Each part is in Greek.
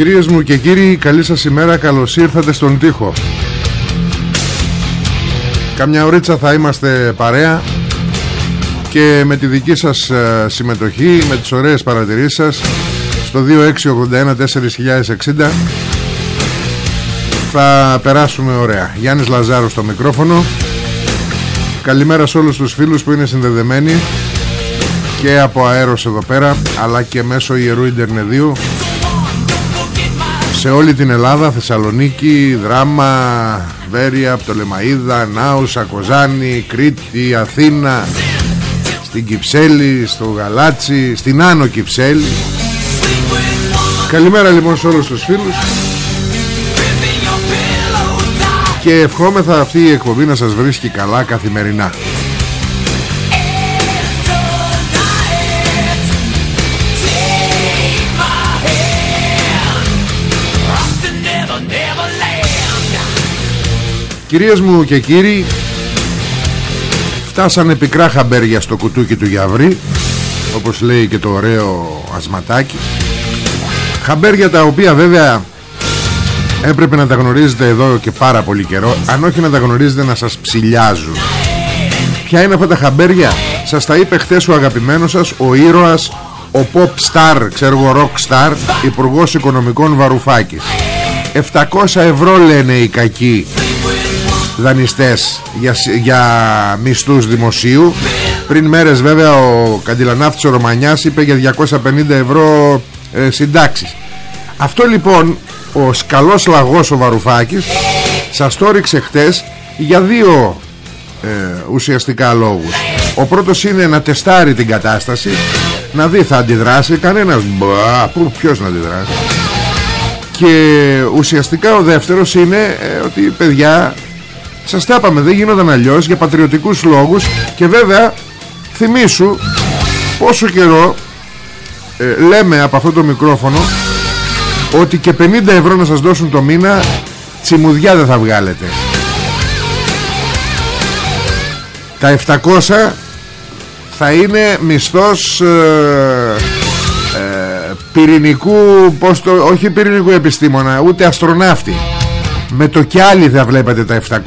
Κυρίες μου και κύριοι, καλή σας ημέρα, καλώς ήρθατε στον τοίχο. Καμιά ωρίτσα θα είμαστε παρέα και με τη δική σας ε, συμμετοχή, με τις ωραίες παρατηρήσεις σας στο 2681 4060 θα περάσουμε ωραία. Γιάννης Λαζάρου στο μικρόφωνο. Καλημέρα σε όλους τους φίλους που είναι συνδεδεμένοι και από αέρος εδώ πέρα αλλά και μέσω ιερού Ιντερνεδίου σε όλη την Ελλάδα, Θεσσαλονίκη, Δράμα, Βέρεια, Πτολεμαίδα, Νάουσα, Κοζάνη, Κρήτη, Αθήνα, στην Κυψέλη, στο Γαλάτσι, στην Άνω Κυψέλη. Καλημέρα λοιπόν σε όλους τους φίλους και ευχόμεθα αυτή η εκπομπή να σας βρίσκει καλά καθημερινά. Κυρίες μου και κύριοι Φτάσανε πικρά χαμπέρια στο κουτούκι του Γιαβρή Όπως λέει και το ωραίο ασματάκι. Χαμπέρια τα οποία βέβαια Έπρεπε να τα γνωρίζετε εδώ και πάρα πολύ καιρό Αν όχι να τα γνωρίζετε να σας ψηλιάζουν. Ποια είναι αυτά τα χαμπέρια; Σας τα είπε χθες ο αγαπημένος σας Ο ήρωας Ο pop star Ξέρω εγώ rock star Υπουργός Οικονομικών Βαρουφάκης. 700 ευρώ λένε οι κακοί δανειστές για, για μισθούς δημοσίου. Πριν μέρες βέβαια ο καντιλανάφτης ο Ρωμανιάς είπε για 250 ευρώ ε, συντάξεις. Αυτό λοιπόν ο σκαλός λαγός ο Βαρουφάκης σας το ρίξε χτες για δύο ε, ουσιαστικά λόγους. Ο πρώτος είναι να τεστάρει την κατάσταση να δει θα αντιδράσει κανένας. Μπα, ποιος να αντιδράσει. Και ουσιαστικά ο δεύτερος είναι ε, ότι παιδιά σας τα είπαμε δεν γίνονταν αλλιώς για πατριωτικούς λόγους Και βέβαια θυμήσου πόσο καιρό ε, λέμε από αυτό το μικρόφωνο Ότι και 50 ευρώ να σας δώσουν το μήνα Τσιμουδιά δεν θα βγάλετε. Τα 700 θα είναι μισθός ε, ε, πυρηνικού πώς το, όχι πυρηνικού επιστήμονα ούτε αστροναύτη με το κι άλλοι θα βλέπετε τα 700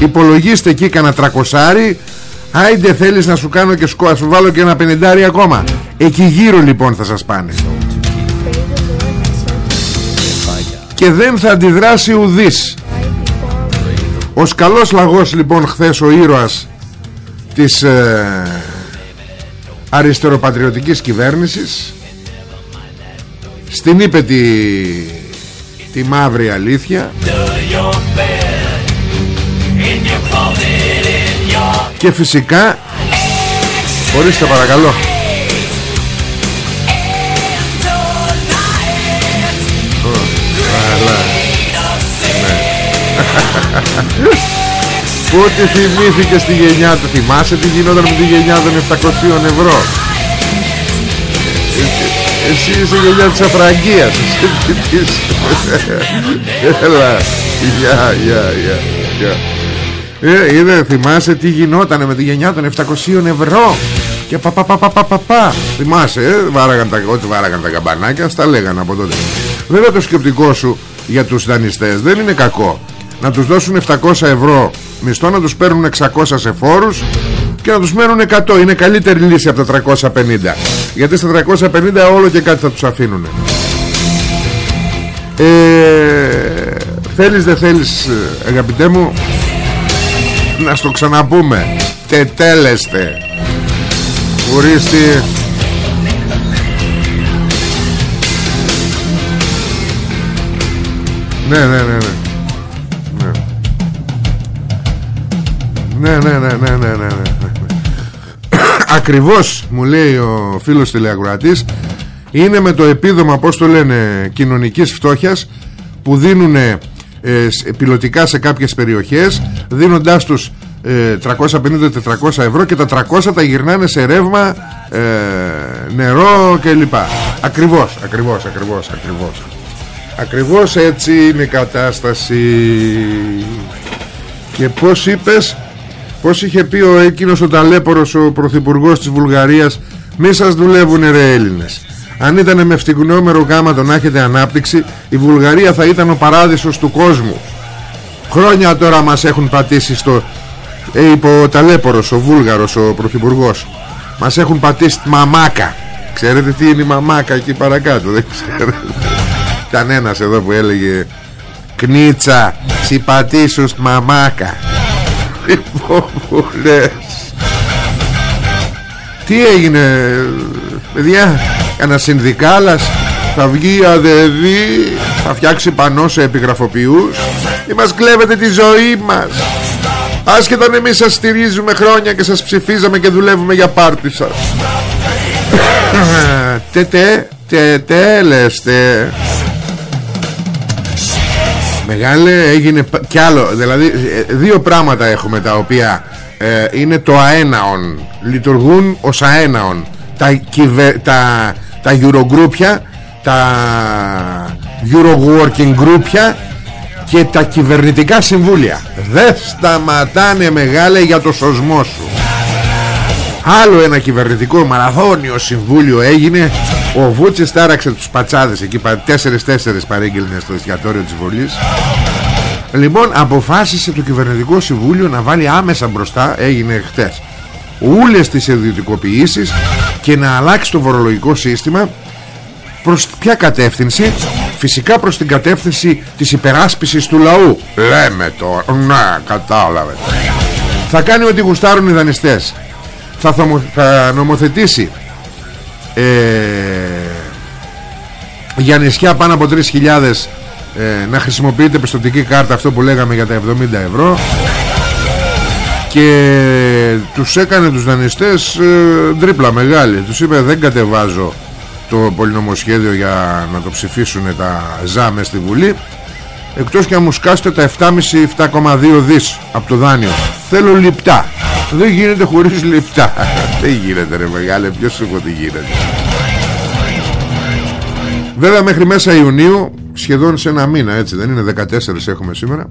Υπολογίστε εκεί κανένα τρακοσάρι. Άιντε θέλεις να σου κάνω και σκόα Σου βάλω και ένα πενιντάρι ακόμα. Εκεί γύρω λοιπόν θα σας πάνε. Και δεν θα αντιδράσει ουδής. Ο καλός λαγός λοιπόν χθες ο ήρωας Της ε, αριστεροπατριωτικής κυβέρνησης Στην είπε τη τη μαύρη αλήθεια. Και φυσικά ορίστε παρακαλώ. Πότε θυμήθηκε στη γενιά του Θυμάσαι τι γινόταν με τη γενιά των 700 ευρώ; Εσύ είσαι γενιά της Αφραγκίας Έλα Γεια, γεια, γεια ε, είδε, θυμάσαι τι γινότανε με τη γενιά των 700 ευρώ; Και πα πα πα πα πα πα, πα. Θυμάσαι, ε, βάραγαν τα, ό,τι βάραγαν τα καμπανάκια, στα λέγανε από τότε. Βέβαια το σκεπτικό σου για τους δανειστές δεν είναι κακό. Να τους δώσουν 700 ευρώ μισθό, να τους παίρνουν 600 σε φόρους και να τους μένουν 100. Είναι καλύτερη λύση από τα 350. Γιατί στα 350 όλο και κάτι θα τους αφήνουν. Ε, θέλεις δεν θέλεις αγαπητέ μου να στο ξαναπούμε. Τετέλεστε. Ουρίστη Ναι ναι ναι. Ναι. Ναι ναι ναι ναι ναι ναι ναι Ακριβώς μου λέει ο φίλος τηλεακροατής Είναι με το επίδομα πως το λένε κοινωνικής φτώχειας Που δίνουν ε, πιλωτικά σε κάποιες περιοχές Δίνοντάς τους 350-400 ευρώ και τα 300 τα γυρνάνε σε ρεύμα ε, νερό κλπ. Ακριβώς, ακριβώς, ακριβώς, ακριβώς. Ακριβώς έτσι είναι η κατάσταση. Και πως είπες; Πως είχε πει ο εκείνος ο ταλέπορος ο πρωθυπουργός της Βουλγαρίας μη σας δουλεύουνε ρε Έλληνες αν ήταν με φτυγνόμενο γάμα το να έχετε ανάπτυξη η Βουλγαρία θα ήταν ο παράδεισος του κόσμου. Χρόνια τώρα μας έχουν πατήσει στο, ε, είπε ο ταλέπορος ο Βούλγαρος ο πρωθυπουργός. Μας έχουν πατήσει τη μαμάκα. Ξέρετε τι είναι η μαμάκα εκεί παρακάτω δεν ξέρετε. Ήταν ένας εδώ που έλεγε κνίτσα συμπατήσους στη μαμάκα λοιπόν που λες. Τι έγινε παιδιά ένας συνδικάλας θα βγει αδεδί θα φτιάξει πανό σε επιγραφοποιούς ή μας κλέβετε τη ζωή μας. Άσχετα αν εμείς σας στηρίζουμε χρόνια και σας ψηφίζαμε και δουλεύουμε για πάρτι σας. Τετέ, τετέ λέστε Μεγάλε έγινε κι άλλο. Δηλαδή ε, δύο πράγματα έχουμε τα οποία ε, είναι το αέναον. Λειτουργούν ως αέναον. Τα, κυβε, τα, τα Eurogroupια Τα Euroworking Groupια και τα κυβερνητικά συμβούλια. Δεν σταματάνε μεγάλε για το σωσμό σου άλλο ένα κυβερνητικό μαραθώνιο συμβούλιο έγινε. Ο Βούτσης τάραξε τους πατσάδες εκεί τέσσερις τέσσερις παρήγγελνε στο εστιατόριο της Βολής λοιπόν αποφάσισε το κυβερνητικό συμβούλιο να βάλει άμεσα μπροστά έγινε χτες ούλες τις ιδιωτικοποιήσεις και να αλλάξει το φορολογικό σύστημα προς ποια κατεύθυνση; Φυσικά προς την κατεύθυνση της υπεράσπισης του λαού. Λέμε τώρα Ναι κατάλαβε. Θα κάνει ό,τι γουστάρουν οι δανειστές Θα, θα νομοθετήσει ε, Για νησιά πάνω από 3.000 ε, Να χρησιμοποιείτε πιστοτική κάρτα Αυτό που λέγαμε για τα 70 ευρώ. Και τους έκανε τους δανειστές ε, τρίπλα μεγάλη. Τους είπε δεν κατεβάζω το πολυνομοσχέδιο για να το ψηφίσουν τα ζάμε στη Βουλή εκτός και αν μου σκάσετε τα 7,5-7,2 δις από το δάνειο. Θέλω λιπτά. Δεν γίνεται χωρίς λιπτά. Δεν γίνεται ρε μεγάλε ποιος σου τι γίνεται. Βέβαια μέχρι μέσα Ιουνίου σχεδόν σε ένα μήνα έτσι δεν είναι 14 έχουμε σήμερα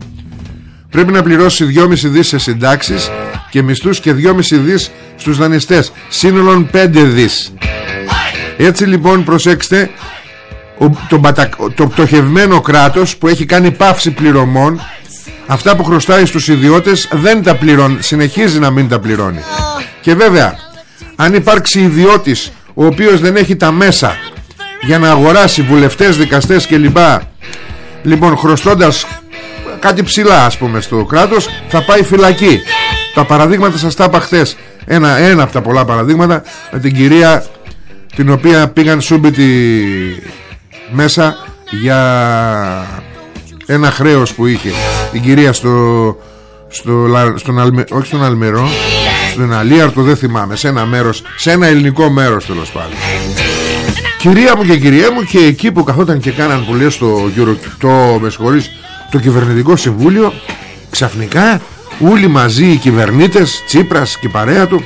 πρέπει να πληρώσει 2,5 δις σε συντάξεις και μισθούς και 2,5 δις στους δανειστές. Σύνολον 5 δις. Έτσι λοιπόν προσέξτε το, το πτωχευμένο κράτος που έχει κάνει πάυση πληρωμών αυτά που χρωστάει στους ιδιώτες δεν τα πληρώνει συνεχίζει να μην τα πληρώνει. Και βέβαια αν υπάρξει ιδιώτης ο οποίος δεν έχει τα μέσα για να αγοράσει βουλευτές, δικαστές κλπ λοιπόν χρωστώντας κάτι ψηλά ας πούμε στο κράτος θα πάει φυλακή. Τα παραδείγματα σας τα είπα χθες. Ένα, ένα από τα πολλά παραδείγματα με την κυρία την οποία πήγαν σούμπιτι μέσα για ένα χρέος που είχε την κυρία στο, στο, στον Αλμε, όχι στον Αλμερό στον Αλίαρτο δεν θυμάμαι σε ένα μέρος σε ένα ελληνικό μέρος τέλος πάντων. Κυρία μου και κυρία μου και εκεί που καθόταν και κάναν που λες το, το, με το κυβερνητικό συμβούλιο ξαφνικά όλοι μαζί οι κυβερνήτες Τσίπρας και παρέα του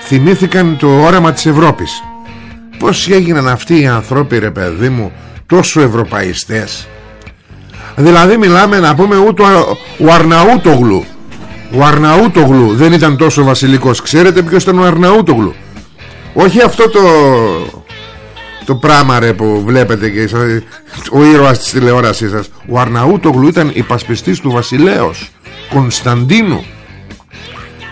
θυμήθηκαν το όραμα της Ευρώπης Πώς έγιναν αυτοί οι ανθρώποι ρε παιδί μου Τόσο ευρωπαϊστές; Δηλαδή μιλάμε να πούμε ούτε ο Αρναούτογλου. Ο Αρναούτογλου δεν ήταν τόσο βασιλικός. Ξέρετε ποιος ήταν ο Αρναούτογλου; Όχι αυτό το Το πράγμα ρε που βλέπετε και Ο ήρωας της τηλεόρασής σας. Ο Αρναούτογλου ήταν υπασπιστής του βασιλέως Κωνσταντίνου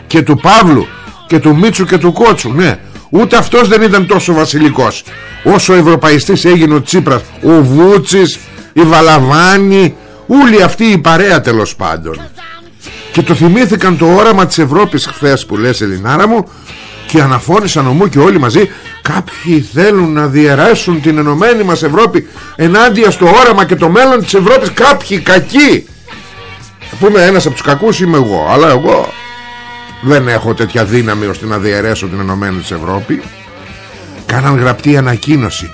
Και του Παύλου Και του Μίτσου και του Κότσου. Ναι Ούτε αυτός δεν ήταν τόσο βασιλικός. Όσο ευρωπαϊστής έγινε ο Τσίπρας Ο Βούτσης Η Βαλαβάνη Όλοι αυτοί η παρέα τέλος πάντων. Και το θυμήθηκαν το όραμα της Ευρώπης χθες που λες Ελληνάρα μου Και αναφώνησαν ομού και όλοι μαζί Κάποιοι θέλουν να διαιρέσουν την ενωμένη μας Ευρώπη Ενάντια στο όραμα και το μέλλον της Ευρώπης. Κάποιοι κακοί πούμε ένας από τους κακούς είμαι εγώ Αλλά εγώ δεν έχω τέτοια δύναμη ώστε να διαιρέσω την Ενωμένη της Ευρώπη. Κάναν γραπτή ανακοίνωση.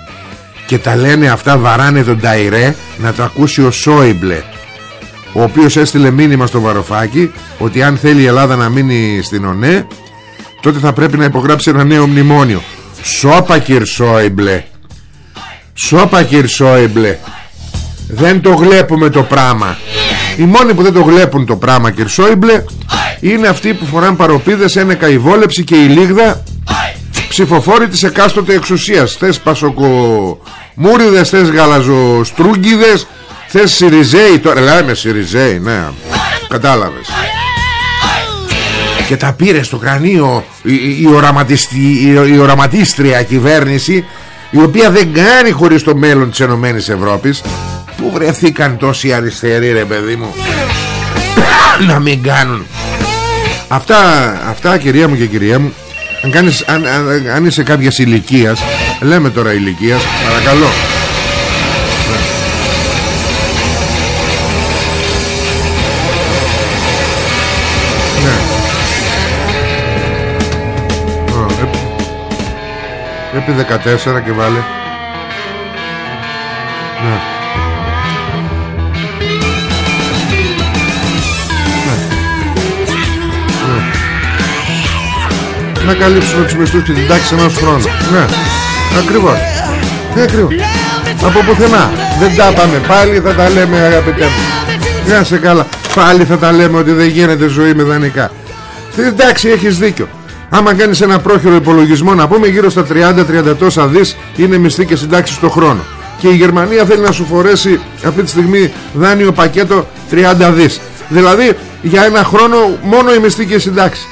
Και τα λένε αυτά βαράνε τον Ταϊρέ Να το ακούσει ο Σόιμπλε Ο οποίος έστειλε μήνυμα στο Βαροφάκι Ότι αν θέλει η Ελλάδα να μείνει στην ΟΝΕ Τότε θα πρέπει να υπογράψει ένα νέο μνημόνιο. Σώπα κυρ Σόιμπλε. Σώπα κυρ Σόιμπλε. Δεν το βλέπουμε το πράγμα. Οι μόνοι που δεν το βλέπουν το πράγμα κυρ Σόιμπλε είναι αυτοί που φοράνε παροπίδες, είναι καηβόλεψη και η λίγδα. Ψηφοφόροι της εκάστοτε εξουσίας. Θες πασοκομούριδες θες γαλαζοστρούγκιδες θες Σιριζέοι. Τώρα λέμε Σιριζέοι ναι. Κατάλαβες. Και τα πήρε στο κρανίο η, η, η, η οραματίστρια κυβέρνηση η οποία δεν κάνει χωρίς το μέλλον της Ενωμένης Ευρώπης. Που βρεθήκαν τόσοι αριστεροί ρε παιδί μου να μην κάνουν Αυτά, αυτά κυρία μου και κυρία μου αν, κάνεις, αν, αν, αν είσαι κάποιας ηλικίας Λέμε τώρα ηλικίας Παρακαλώ. Ναι. Επί 14 και βάλε. Ναι να καλύψουμε τους μισθούς και την τάξη ενός χρόνου. Ναι ακριβώς. Ναι ακριβώς. Από πουθενά. Δεν τα πάμε πάλι θα τα λέμε αγαπητέ μου. Να σε καλά. Πάλι θα τα λέμε ότι δεν γίνεται ζωή με δανεικά εντάξει έχεις δίκιο. Άμα κάνεις ένα πρόχειρο υπολογισμό να πούμε γύρω στα 30-30 τόσα δις είναι μισθή και συντάξεις το χρόνο. Και η Γερμανία θέλει να σου φορέσει αυτή τη στιγμή δάνειο πακέτο 30 δις. Δηλαδή για ένα χρόνο μόνο η μισθή και η συντάξη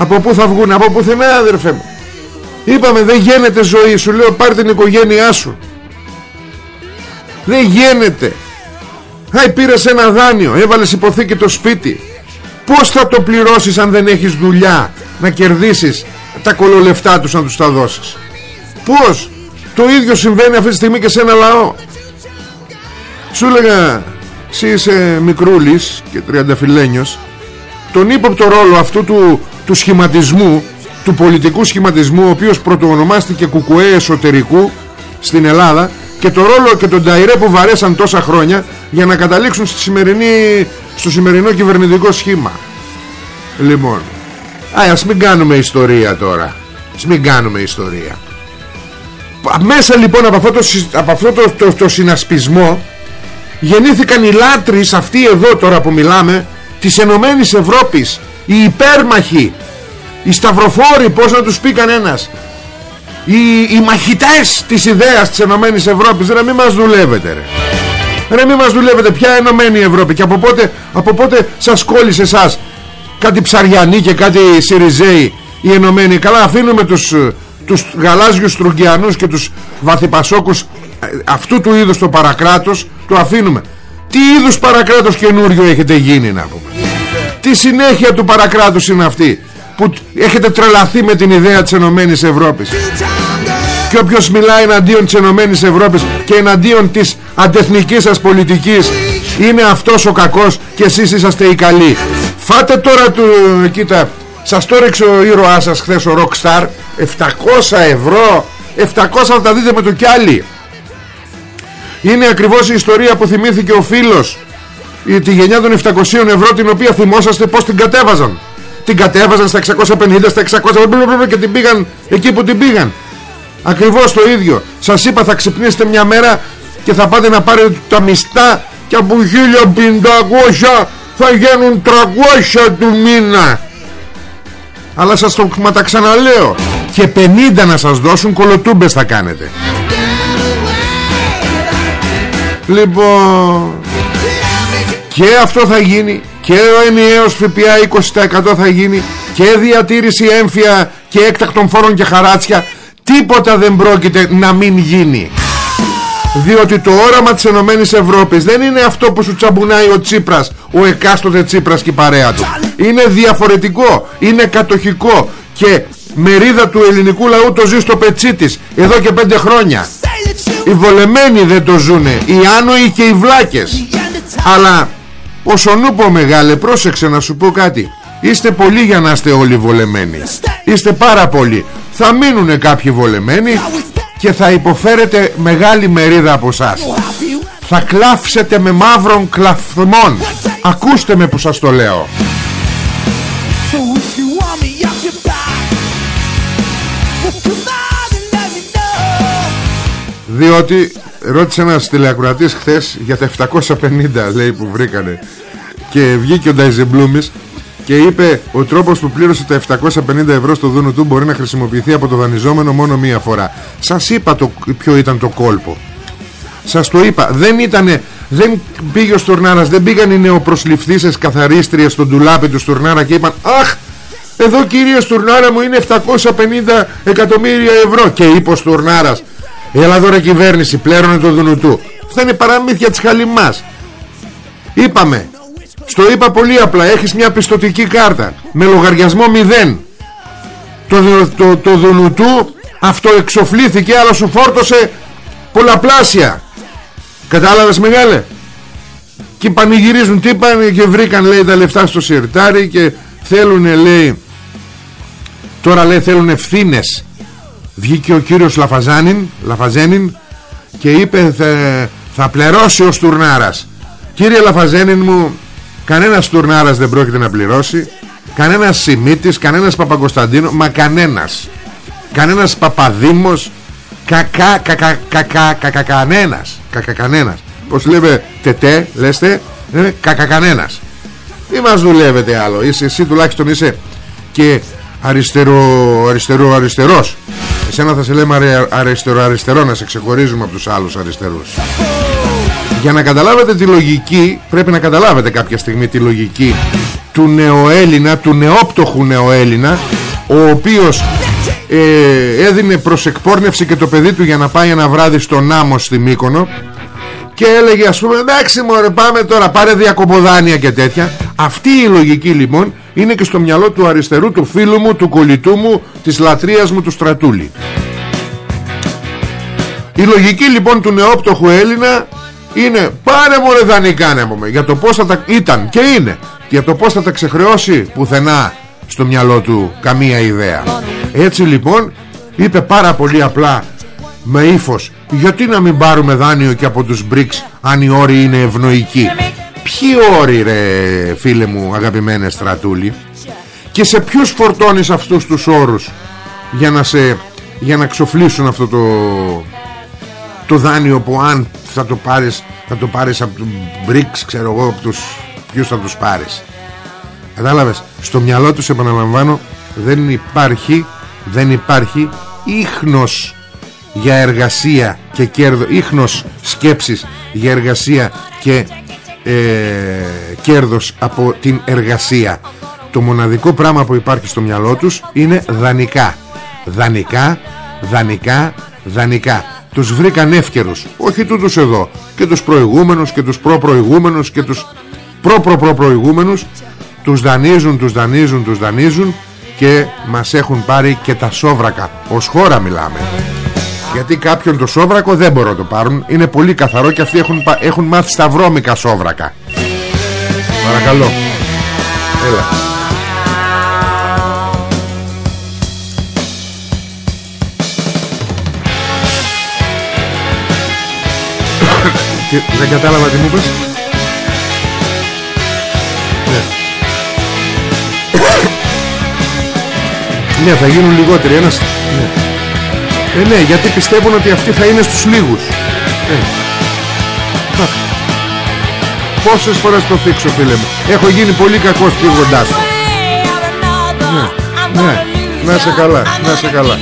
από πού θα βγουν Από πουθενά αδερφέ μου. Είπαμε δεν γίνεται ζωή Σου λέω πάρ την οικογένειά σου. Δεν γίνεται. Άι πήρες ένα δάνειο Έβαλες υποθήκη το σπίτι. Πώς θα το πληρώσεις αν δεν έχεις δουλειά Να κερδίσεις τα κολολεφτά τους να τους τα δώσεις; Πώς; Το ίδιο συμβαίνει αυτή τη στιγμή και σε ένα λαό. Σου έλεγα Εσύ είσαι μικρούλης και τριανταφυλένιος Τον ύποπτο ρόλο αυτού του του σχηματισμού του πολιτικού σχηματισμού ο οποίος πρωτοονομάστηκε κουκουέ εσωτερικού στην Ελλάδα και το ρόλο και τον ταϊρέ που βαρέσαν τόσα χρόνια για να καταλήξουν στη σημερινή, στο σημερινό κυβερνητικό σχήμα. Λοιπόν α, ας μην κάνουμε ιστορία τώρα. Ας μην κάνουμε ιστορία. Μέσα λοιπόν από αυτό το, από αυτό το, το, το συνασπισμό γεννήθηκαν οι λάτρεις αυτοί εδώ τώρα που μιλάμε της Ενωμένης Ευρώπης οι υπέρμαχοι οι σταυροφόροι πως να τους πει κανένας οι, οι μαχητές της ιδέας της Ενωμένης Ευρώπης ρε μην μας δουλεύετε ρε. Ρε μην μας δουλεύετε ποια Ενωμένη Ευρώπη. Και από πότε, από πότε σας κόλλησε εσάς κάτι ψαριανοί και κάτι Σιριζέοι οι Ενωμένοι. Καλά αφήνουμε τους, τους γαλάζιους Στρουγκιανούς και τους βαθυπασόκους ε, αυτού του είδους το παρακράτος το αφήνουμε. Τι είδους παρακράτος καινούριο έχετε γίνει να πούμε τι συνέχεια του παρακράτους είναι αυτή που έχετε τρελαθεί με την ιδέα της Ενωμένης Ευρώπης; Και όποιος μιλάει εναντίον της Ενωμένης Ευρώπης και εναντίον της αντεθνικής σας πολιτικής είναι αυτός ο κακός και εσείς είσαστε οι καλοί. Φάτε τώρα του κοίτα σας το ρίξε ο ήρωάς σας χθες ο Rockstar 700 ευρώ 700 θα τα δείτε με το κι άλλοι. Είναι ακριβώς η ιστορία που θυμήθηκε ο φίλος τη γενιά των 700 ευρώ την οποία θυμόσαστε πως την κατέβαζαν. Την κατέβαζαν στα 650 στα 600 και την πήγαν εκεί που την πήγαν. Ακριβώς το ίδιο. Σας είπα θα ξυπνήσετε μια μέρα και θα πάτε να πάρετε τα μιστά και από 1500 θα γίνουν 300 του μήνα. Αλλά σας το μα τα ξαναλέω. Και 50 να σας δώσουν κολοτούμπες θα κάνετε. Λοιπόν και αυτό θα γίνει και ο ενιαίος ΦΠΑ 20% θα γίνει και διατήρηση έμφυα και έκτακτων φόρων και χαράτσια. Τίποτα δεν πρόκειται να μην γίνει. Διότι το όραμα της Ενωμένης Ευρώπης δεν είναι αυτό που σου τσαμπουνάει ο Τσίπρας ο εκάστοτε Τσίπρας και η παρέα του. Είναι διαφορετικό είναι κατοχικό και μερίδα του ελληνικού λαού το ζει στο πετσί της εδώ και πέντε χρόνια. Οι βολεμένοι δεν το ζουνε οι άνοιοι και οι βλάκες. Αλλά όσον ούπο μεγάλε πρόσεξε να σου πω κάτι είστε πολλοί για να είστε όλοι βολεμένοι είστε πάρα πολλοί θα μείνουν κάποιοι βολεμένοι και θα υποφέρετε μεγάλη μερίδα από εσάς. Θα κλάψετε με μαύρων κλαθμών. Ακούστε με που σας το λέω. Διότι ρώτησε ένας τηλεακουρατής χθες για τα 750 λέει που βρήκανε και βγήκε ο Νταϊζεμπλούμης και είπε ο τρόπος που πλήρωσε τα 750 ευρώ στο δούνο του μπορεί να χρησιμοποιηθεί από το δανειζόμενο μόνο μία φορά. Σας είπα το, ποιο ήταν το κόλπο. Σας το είπα. Δεν ήτανε, δεν πήγε ο Στουρνάρας, δεν πήγαν οι νεοπροσληφθήσεις καθαρίστριες στον τουλάπι του Στουρνάρα και είπαν «Αχ, εδώ κύριε Στουρνάρα μου είναι 750 εκατομμύρια ευρώ» και είπε ο Στουρνάρας «Έλα εδώ ρε κυβέρνηση, πλέρωνε το δούνο του». Θα είναι παραμύθια της χαλιμάς. Είπαμε στο είπα πολύ απλά Έχεις μια πιστοτική κάρτα Με λογαριασμό 0 Το, το, το δουνουτού Αυτό εξοφλήθηκε Αλλά σου φόρτωσε πολλαπλάσια Κατάλαβες μεγάλε; Και πανηγυρίζουν Τι πάνε και βρήκαν λέει τα λεφτά στο σιρτάρι Και θέλουν λέει Τώρα λέει θέλουν ευθύνες. Βγήκε ο κύριος Λαφαζάνιν Λαφαζένιν Και είπε θα, θα πληρώσει ο Στουρνάρας Κύριε Λαφαζένιν μου Κανένας τουρνάρας δεν πρόκειται να πληρώσει Κανένας Σιμίτης Κανένας Παπαγκοσταντίνο Μα κανένας. Κανένας Παπαδήμος Κακά κακά κακά κακά κανένας Κακά κανένας Πως λέμε τετέ λέστε ε, Κακά κανένας Μη μας δουλεύετε άλλο είσαι, Εσύ τουλάχιστον είσαι και αριστερό αριστερό αριστερός Εσένα θα σε λέμε αριστερό αριστερό Να σε ξεχωρίζουμε από τους άλλους αριστερούς. Για να καταλάβετε τη λογική Πρέπει να καταλάβετε κάποια στιγμή τη λογική Του νεοέλληνα Του νεόπτωχου νεοέλληνα Ο οποίος ε, έδινε προς εκπόρνευση και το παιδί του για να πάει ένα βράδυ στον άμμο στη Μύκονο και έλεγε ας πούμε εντάξει μωρέ πάμε τώρα πάρε διακοποδάνεια και τέτοια αυτή η λογική λοιπόν είναι και στο μυαλό του αριστερού του φίλου μου, του κολλητού μου της λατρείας μου του στρατούλη. Η λογική λοιπόν του νεόπτωχου Έλληνα είναι πάρε μωρέ δανεικά ναι, για το πως θα τα ήταν και είναι. Για το πως θα τα ξεχρεώσει πουθενά στο μυαλό του καμία ιδέα. Έτσι λοιπόν είπε πάρα πολύ απλά με ύφος. Γιατί να μην πάρουμε δάνειο και από τους BRICS αν οι όροι είναι ευνοϊκοί; Ποιοι όροι ρε φίλε μου αγαπημένε στρατούλη; Και σε ποιους φορτώνεις αυτούς τους όρους για να, σε, για να ξοφλήσουν αυτό το, το δάνειο που αν θα το πάρεις θα το πάρεις από τους BRICS ξέρω εγώ από τους, ποιους θα τους πάρεις. Κατάλαβες; Στο μυαλό τους επαναλαμβάνω δεν υπάρχει δεν υπάρχει ίχνος για εργασία και κέρδο ίχνος σκέψης για εργασία και ε, κέρδος από την εργασία. Το μοναδικό πράγμα που υπάρχει στο μυαλό τους είναι δανεικά. Δανεικά, δανεικά, δανεικά. Τους βρήκαν εύκαιρους. Όχι τούτους εδώ. Και τους προηγούμενους και τους προπροηγούμενους και τους προπροπροπροηγούμενους τους δανείζουν, τους δανείζουν, τους δανείζουν και μας έχουν πάρει και τα σόβρακα. Ως χώρα μιλάμε γιατί κάποιον το σόβρακο δεν μπορούν να το πάρουν. Είναι πολύ καθαρό και αυτοί έχουν, έχουν μάθει σταυρώμικα σόβρακα. Παρακαλώ. Έλα. Δεν κατάλαβα τι μου είπες. Ναι. ναι θα γίνουν λιγότεροι. Ένας ναι. Ε, ναι γιατί πιστεύουν ότι αυτοί θα είναι στους λίγους. Ναι. Πόσες φορές το θίξω φίλε μου. Έχω γίνει πολύ κακός φύγοντάς του ναι, ναι, να σε καλά, να σε καλά.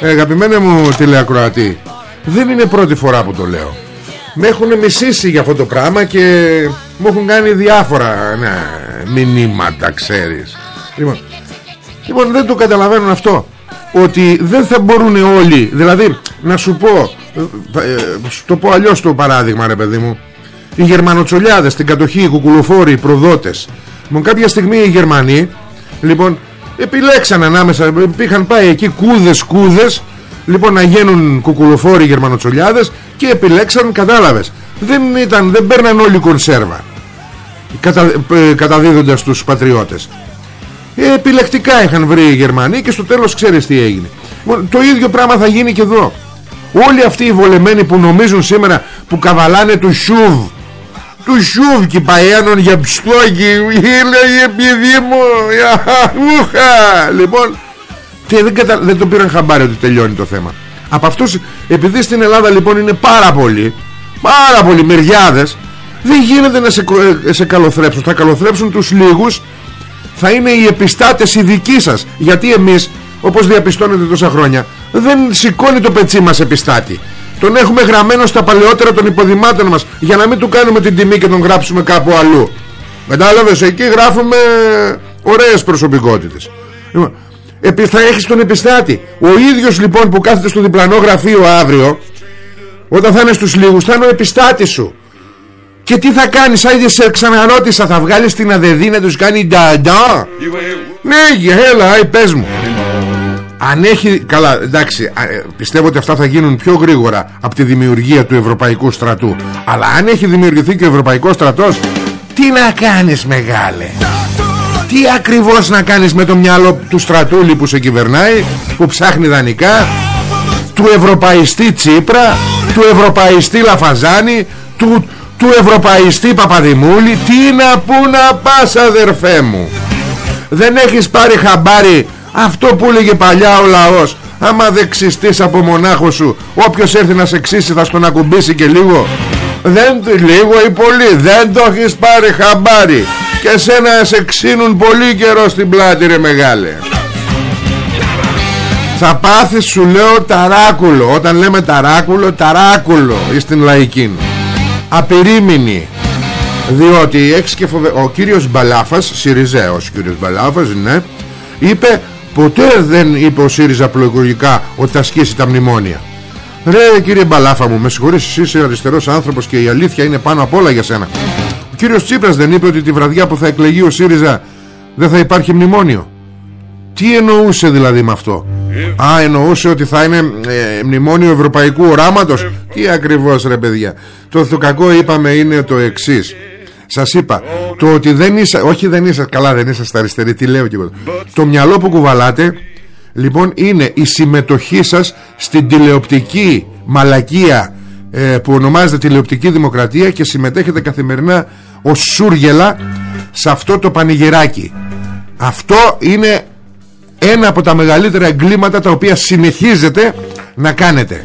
Ε, Αγαπημένε μου τηλεακροατή Δεν είναι πρώτη φορά που το λέω. Με έχουν μισήσει για αυτό το πράγμα Και μου έχουν κάνει διάφορα ναι, Μηνύματα ξέρεις. Λοιπόν, λοιπόν δεν το καταλαβαίνουν αυτό Ότι δεν θα μπορούν όλοι Δηλαδή να σου πω ε, ε, το πω αλλιώς το παράδειγμα ρε παιδί μου οι Γερμανοτσολιάδες στην κατοχή οι κουκουλοφόροι οι προδότες. Μόνο κάποια στιγμή οι Γερμανοί λοιπόν επιλέξαν ανάμεσα είχαν πάει εκεί κούδες κούδες λοιπόν να γίνουν κουκουλοφόροι γερμανοτσολιάδες και επιλέξαν κατάλαβες. Δεν, ήταν, δεν παίρναν όλοι κονσέρβα κατα, ε, καταδίδοντας τους πατριώτες. ε, επιλεκτικά είχαν βρει οι Γερμανοί και στο τέλος ξέρεις τι έγινε. Λοιπόν, το ίδιο πράγμα θα γίνει και εδώ. Όλοι αυτοί οι βολεμένοι που νομίζουν σήμερα που καβαλάνε τους σούβ τους σούβκι παένων για ψτόκι λέει παιδί μου ουχα λοιπόν και δεν, κατα... δεν το πήραν χαμπάρι ότι τελειώνει το θέμα. Από αυτούς επειδή στην Ελλάδα λοιπόν είναι πάρα πολλοί πάρα πολλοί μεριάδες δεν γίνεται να σε, ε, σε καλοθρέψουν. Θα καλοθρέψουν τους λίγους θα είναι οι επιστάτες οι δικοί σας. Γιατί εμείς όπως διαπιστώνετε τόσα χρόνια δεν σηκώνει το πετσί μας επιστάτη. Τον έχουμε γραμμένο στα παλαιότερα των υποδημάτων μας για να μην του κάνουμε την τιμή και τον γράψουμε κάπου αλλού. Μετάλαβες εκεί γράφουμε ωραίες προσωπικότητες. Λοιπόν, θα έχεις τον επιστάτη. Ο ίδιος λοιπόν που κάθεται στο διπλανό γραφείο αύριο όταν θα είναι στους λίγους θα είναι ο επιστάτης σου και τι θα κάνεις Άιντε σε ξαναρώτησα Θα βγάλεις την αδεδή να τους κάνει Νταντά Ναι έλα πες μου. Αν έχει, καλά εντάξει ε, πιστεύω ότι αυτά θα γίνουν πιο γρήγορα από τη δημιουργία του Ευρωπαϊκού στρατού. Αλλά αν έχει δημιουργηθεί και ο Ευρωπαϊκός στρατός τι να κάνεις μεγάλε; Τι ακριβώς να κάνεις με το μυαλό του στρατούλη που σε κυβερνάει που ψάχνει δανεικά του Ευρωπαϊστή Τσίπρα του Ευρωπαϊστή Λαφαζάνη του, του Ευρωπαϊστή Παπαδημούλη τι να πού να πας αδερφέ μου. Δεν έχεις πάρει χαμπάρι αυτό που έλεγε παλιά ο λαός. Άμα δεν ξυστείς από μονάχο σου Όποιος έρθει να σε ξύσει θα στον ακουμπήσει και λίγο. Δεν λίγο ή πολύ Δεν το έχεις πάρει χαμπάρι. Και σένα σε ξύνουν πολύ καιρό στην πλάτη ρε μεγάλε. Θα πάθεις σου λέω ταράκουλο. Όταν λέμε ταράκουλο Ταράκουλο στην λαϊκή Απερίμηνη διότι έχεις και φοβε... ο κύριος Μπαλάφας Σιριζέος κύριος Μπαλάφας ναι είπε Ποτέ δεν είπε ο ΣΥΡΙΖΑ προεκλογικά ότι θα σκίσει τα μνημόνια. Ρε κύριε Μπαλάφα μου, με συγχωρείς εσύ είσαι αριστερός άνθρωπος και η αλήθεια είναι πάνω απ' όλα για σένα. Ο κύριος Τσίπρας δεν είπε ότι τη βραδιά που θα εκλεγεί ο ΣΥΡΙΖΑ δεν θα υπάρχει μνημόνιο. Τι εννοούσε δηλαδή με αυτό; Α, εννοούσε ότι θα είναι ε, μνημόνιο ευρωπαϊκού οράματος. Τι ακριβώς ρε παιδιά. Το, το κακό είπαμε είναι το εξής. Σας είπα Το ότι δεν είσαι Όχι δεν είσαι καλά δεν είσαι στα αριστερή Τι λέω και εγώ Το μυαλό που κουβαλάτε Λοιπόν είναι η συμμετοχή σας Στην τηλεοπτική μαλακία ε, Που ονομάζεται τηλεοπτική δημοκρατία Και συμμετέχετε καθημερινά Ως σούργελα Σε αυτό το πανηγυράκι Αυτό είναι Ένα από τα μεγαλύτερα εγκλήματα Τα οποία συνεχίζετε να κάνετε.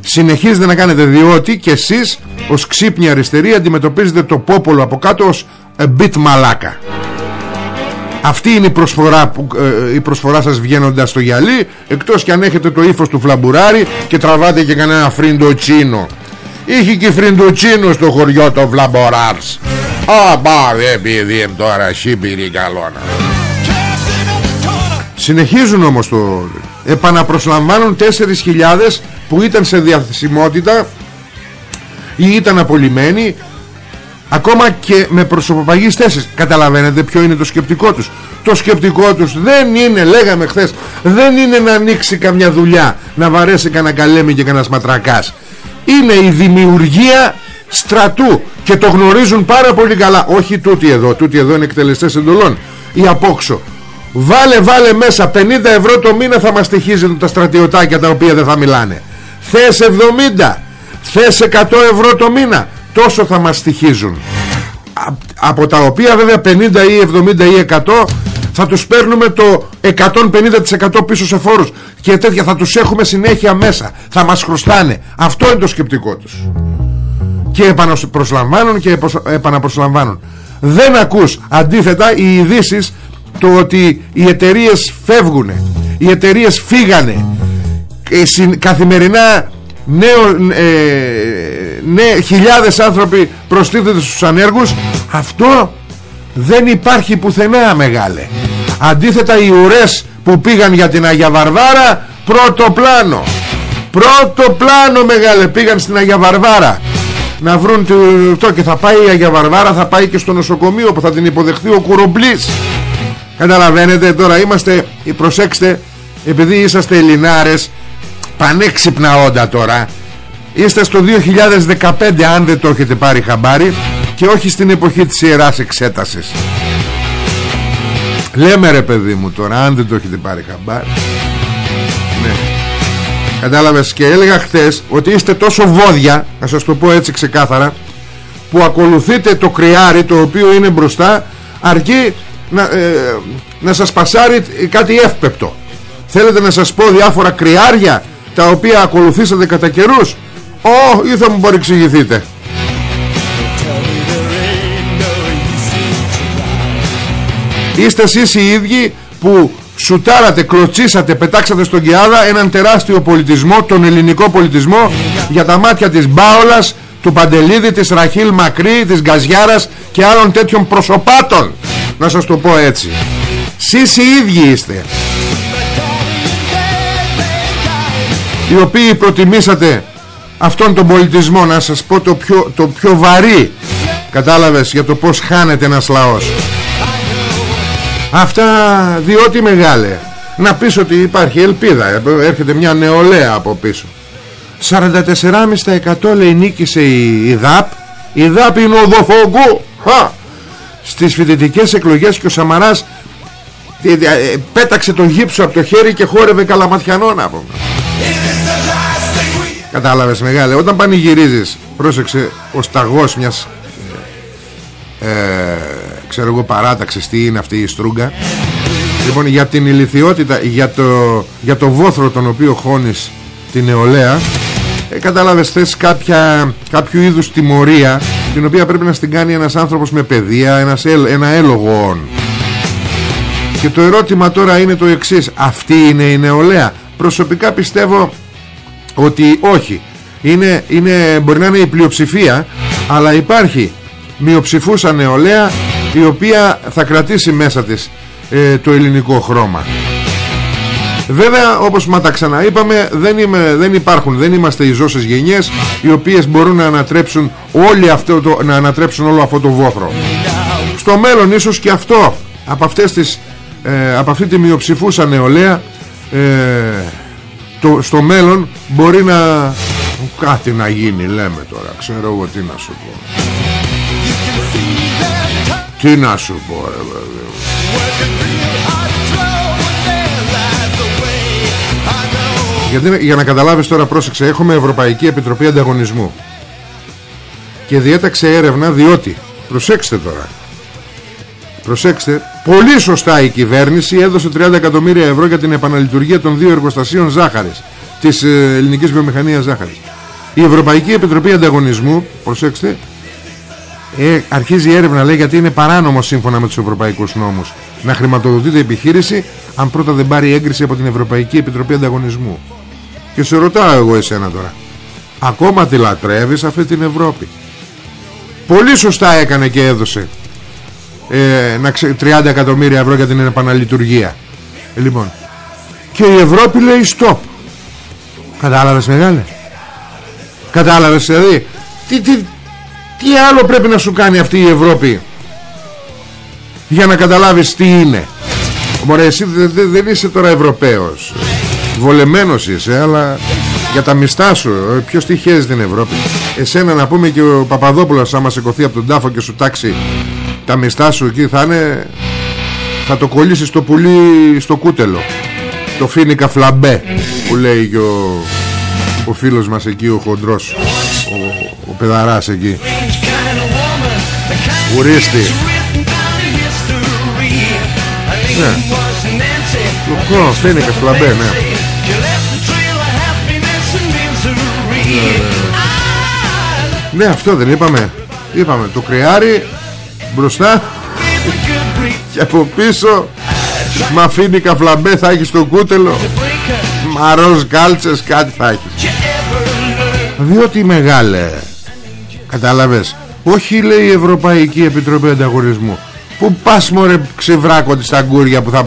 Συνεχίζετε να κάνετε διότι και εσείς ως ξύπνια αριστερή αντιμετωπίζετε το πόπολο από κάτω ως bit μαλάκα. Αυτή είναι η προσφορά, που, ε, η προσφορά σας βγαίνοντας στο γυαλί εκτός και αν έχετε το ύφος του φλαμπουράρι και τραβάτε και κανένα φριντοτσίνο. Είχε και φριντοτσίνο στο χωριό το Βλαμποράρς Α, μπα, επειδή τώρα σύπηρη καλώνα Συνεχίζουν όμως το... Επαναπροσλαμβάνουν 4.000 που ήταν σε διαθεσιμότητα ή ήταν απολυμμένοι ακόμα και με προσωποπαγείς θέσεις. Καταλαβαίνετε ποιο είναι το σκεπτικό τους. Το σκεπτικό τους δεν είναι λέγαμε χθες δεν είναι να ανοίξει καμιά δουλειά να βαρέσει κανένα καλέμι και κανένας ματρακάς. Είναι η δημιουργία στρατού και το γνωρίζουν πάρα πολύ καλά. Όχι τούτοι εδώ τούτοι εδώ είναι εκτελεστές εντολών. Ή απόξω βάλε βάλε μέσα 50 ευρώ το μήνα θα μας στοιχίζουν τα στρατιωτάκια τα οποία δεν θα μιλάνε. Θες 70 θες 100 ευρώ το μήνα τόσο θα μας στοιχίζουν. Από τα οποία βέβαια 50 ή 70 ή 100 θα τους παίρνουμε το 150% πίσω σε φόρους. Και τέτοια θα τους έχουμε συνέχεια μέσα. Θα μας χρωστάνε. Αυτό είναι το σκεπτικό τους. Και επαναπροσλαμβάνουν και επαναπροσλαμβάνουν. Δεν ακούς. Αντίθετα οι ειδήσεις το ότι οι εταιρείες φεύγουν οι εταιρείες φύγανε. Καθημερινά νέο, ε, ναι, χιλιάδες άνθρωποι προστίθεται στους ανέργους. Αυτό δεν υπάρχει πουθενά μεγάλε. Αντίθετα οι ουρές που πήγαν για την Αγία Βαρβάρα πρώτο πλάνο. Πρώτο πλάνο μεγάλε πήγαν στην Αγία Βαρβάρα. Να βρουν το και θα πάει η Αγία Βαρβάρα θα πάει και στο νοσοκομείο που θα την υποδεχθεί ο Κουρομπλής καταλαβαίνετε τώρα είμαστε προσέξτε επειδή είσαστε Ελληνάρες πανέξυπνα όντα τώρα. Είστε στο 2015 αν δεν το έχετε πάρει χαμπάρι και όχι στην εποχή της Ιεράς Εξέτασης. Λέμε ρε παιδί μου τώρα αν δεν το έχετε πάρει χαμπάρι. Ναι. Κατάλαβες και έλεγα χθες ότι είστε τόσο βόδια να σας το πω έτσι ξεκάθαρα που ακολουθείτε το κρυάρι το οποίο είναι μπροστά αρκεί να, ε, να σας πασάρει κάτι εύπεπτο. Θέλετε να σας πω διάφορα κρυάρια τα οποία ακολουθήσατε κατά καιρούς; Ω, ή θα μου παρεξηγηθείτε. Είστε εσείς οι ίδιοι που σουτάρατε, κλωτσίσατε, πετάξατε στον Κιάδα έναν τεράστιο πολιτισμό, τον ελληνικό πολιτισμό για τα μάτια της Μπάολας, του Παντελίδη, της Ραχίλ Μακρύ, της Γκαζιάρας και άλλων τέτοιων προσωπάτων. Να σας το πω έτσι. Σεις οι ίδιοι είστε. οι οποίοι προτιμήσατε αυτόν τον πολιτισμό να σας πω το πιο, το πιο βαρύ κατάλαβες για το πως χάνεται ένας λαός αυτά διότι μεγάλε να πεις ότι υπάρχει ελπίδα έρχεται μια νεολαία από πίσω 44,5% λέει νίκησε η, η ΔΑΠ. Η ΔΑΠ είναι ο Δοφόγκου. Στις φοιτητικές εκλογές και ο Σαμαράς ε, ε, πέταξε τον γύψο από το χέρι και χόρευε καλαματιανό να πούμε Κατάλαβες μεγάλε Όταν πανηγυρίζεις Πρόσεξε ο σταγός μιας ε, Ξέρω εγώ παράταξης Τι είναι αυτή η στρούγκα. Λοιπόν για την ηλικιότητα για το, για το βόθρο τον οποίο χώνεις Την νεολαία ε, Κατάλαβες θες κάποια, Κάποιο είδους τιμωρία Την οποία πρέπει να στην κάνει ένας άνθρωπος με παιδεία ένας, Ένα έλογο Και το ερώτημα τώρα είναι το εξής. Αυτή είναι η νεολαία. Προσωπικά πιστεύω ότι όχι. Είναι, είναι, μπορεί να είναι η πλειοψηφία αλλά υπάρχει μειοψηφούσα νεολαία η οποία θα κρατήσει μέσα της ε, το ελληνικό χρώμα Βέβαια όπως μα τα ξαναείπαμε δεν, είμαι, δεν υπάρχουν, δεν είμαστε οι ζώσες γενιές οι οποίες μπορούν να ανατρέψουν, όλη αυτό το, να ανατρέψουν όλο αυτό το βόθρο. Στο μέλλον ίσως και αυτό από, αυτές τις, ε, από αυτή τη μειοψηφούσα νεολαία ε, το, στο μέλλον μπορεί να κάτι να γίνει λέμε τώρα ξέρω εγώ τι να σου πω τι να σου πω ρε παιδί Γιατί, για να καταλάβεις τώρα πρόσεξε Έχουμε Ευρωπαϊκή Επιτροπή Ανταγωνισμού Και διέταξε έρευνα διότι Προσέξτε τώρα Προσέξτε Πολύ σωστά η κυβέρνηση έδωσε 30 εκατομμύρια ευρώ για την επαναλειτουργία των δύο εργοστασίων ζάχαρης της ε, ελληνικής βιομηχανίας ζάχαρης. Η Ευρωπαϊκή Επιτροπή Ανταγωνισμού, προσέξτε, ε, αρχίζει η έρευνα λέει γιατί είναι παράνομο σύμφωνα με τους ευρωπαϊκούς νόμους να χρηματοδοτείται η επιχείρηση αν πρώτα δεν πάρει έγκριση από την Ευρωπαϊκή Επιτροπή Ανταγωνισμού. Και σε ρωτάω εγώ εσένα τώρα, ακόμα τη λατρεύεις αυτή την Ευρώπη; Πολύ σωστά έκανε και έδωσε ε, 30 εκατομμύρια ευρώ για την επαναλειτουργία ε, λοιπόν και η Ευρώπη λέει stop κατάλαβες μεγάλε; Κατάλαβες δηλαδή τι, τι, τι άλλο πρέπει να σου κάνει αυτή η Ευρώπη για να καταλάβεις τι είναι; Μωρέ εσύ δεν, δεν είσαι τώρα Ευρωπαίος. Βολεμένος είσαι αλλά για τα μιστά σου ε, Ποιος τυχαίζει την Ευρώπη; Εσένα να πούμε και ο Παπαδόπουλος άμα σηκωθεί από τον τάφο και σου τάξει τα μιστά σου εκεί θα είναι θα το κολλήσεις στο πουλί στο κούτελο. Το φίνικα φλαμπέ που λέει και ο, ο φίλος μας εκεί ο χοντρός ο, ο παιδαράς εκεί Ουρίστη Ναι. Λουκό, φίνικα φλαμπέ, ναι. ναι, ναι. Ναι αυτό δεν είπαμε. Είπαμε το κρυάρι Μπροστά Και από πίσω. Μ' αφήνει καφλαμπέ θα έχεις στο κούτελο. Μαρός κάλτσες κάτι θα έχεις. Διότι μεγάλε. Κατάλαβες Όχι λέει η Ευρωπαϊκή Επιτροπή Ανταγωνισμού. Που πας μωρέ ξεβράκονται στα γκούρια που θα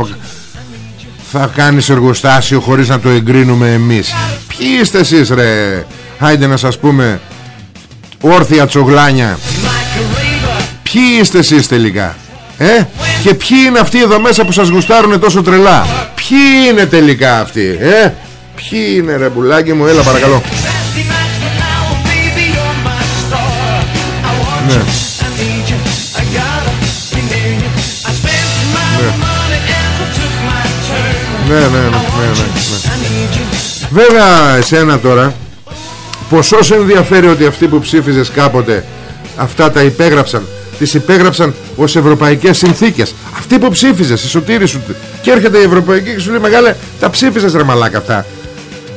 θα κάνεις εργοστάσιο χωρίς να το εγκρίνουμε εμείς. Ποιοι είστε εσείς ρε; Χάιντε να σας πούμε. Όρθια τσογλάνια. Ποιοι είστε εσείς τελικά ε; Και ποιοι είναι αυτοί εδώ μέσα που σας γουστάρουν τόσο τρελά; Ποιοι είναι τελικά αυτοί ε; Ποιοι είναι ρε πουλάκι μου; Έλα παρακαλώ Ναι. Ναι, ναι, ναι, ναι, ναι, ναι. Βέβαια εσένα τώρα Ποσό σε ενδιαφέρει ότι αυτοί που ψήφιζες κάποτε Αυτά τα υπέγραψαν Τις υπέγραψαν ως ευρωπαϊκές συνθήκες. Αυτοί που ψήφιζες, η σωτήρη σου Και έρχεται η ευρωπαϊκή και σου λέει Μεγάλε, τα ψήφισες ρε μαλάκα αυτά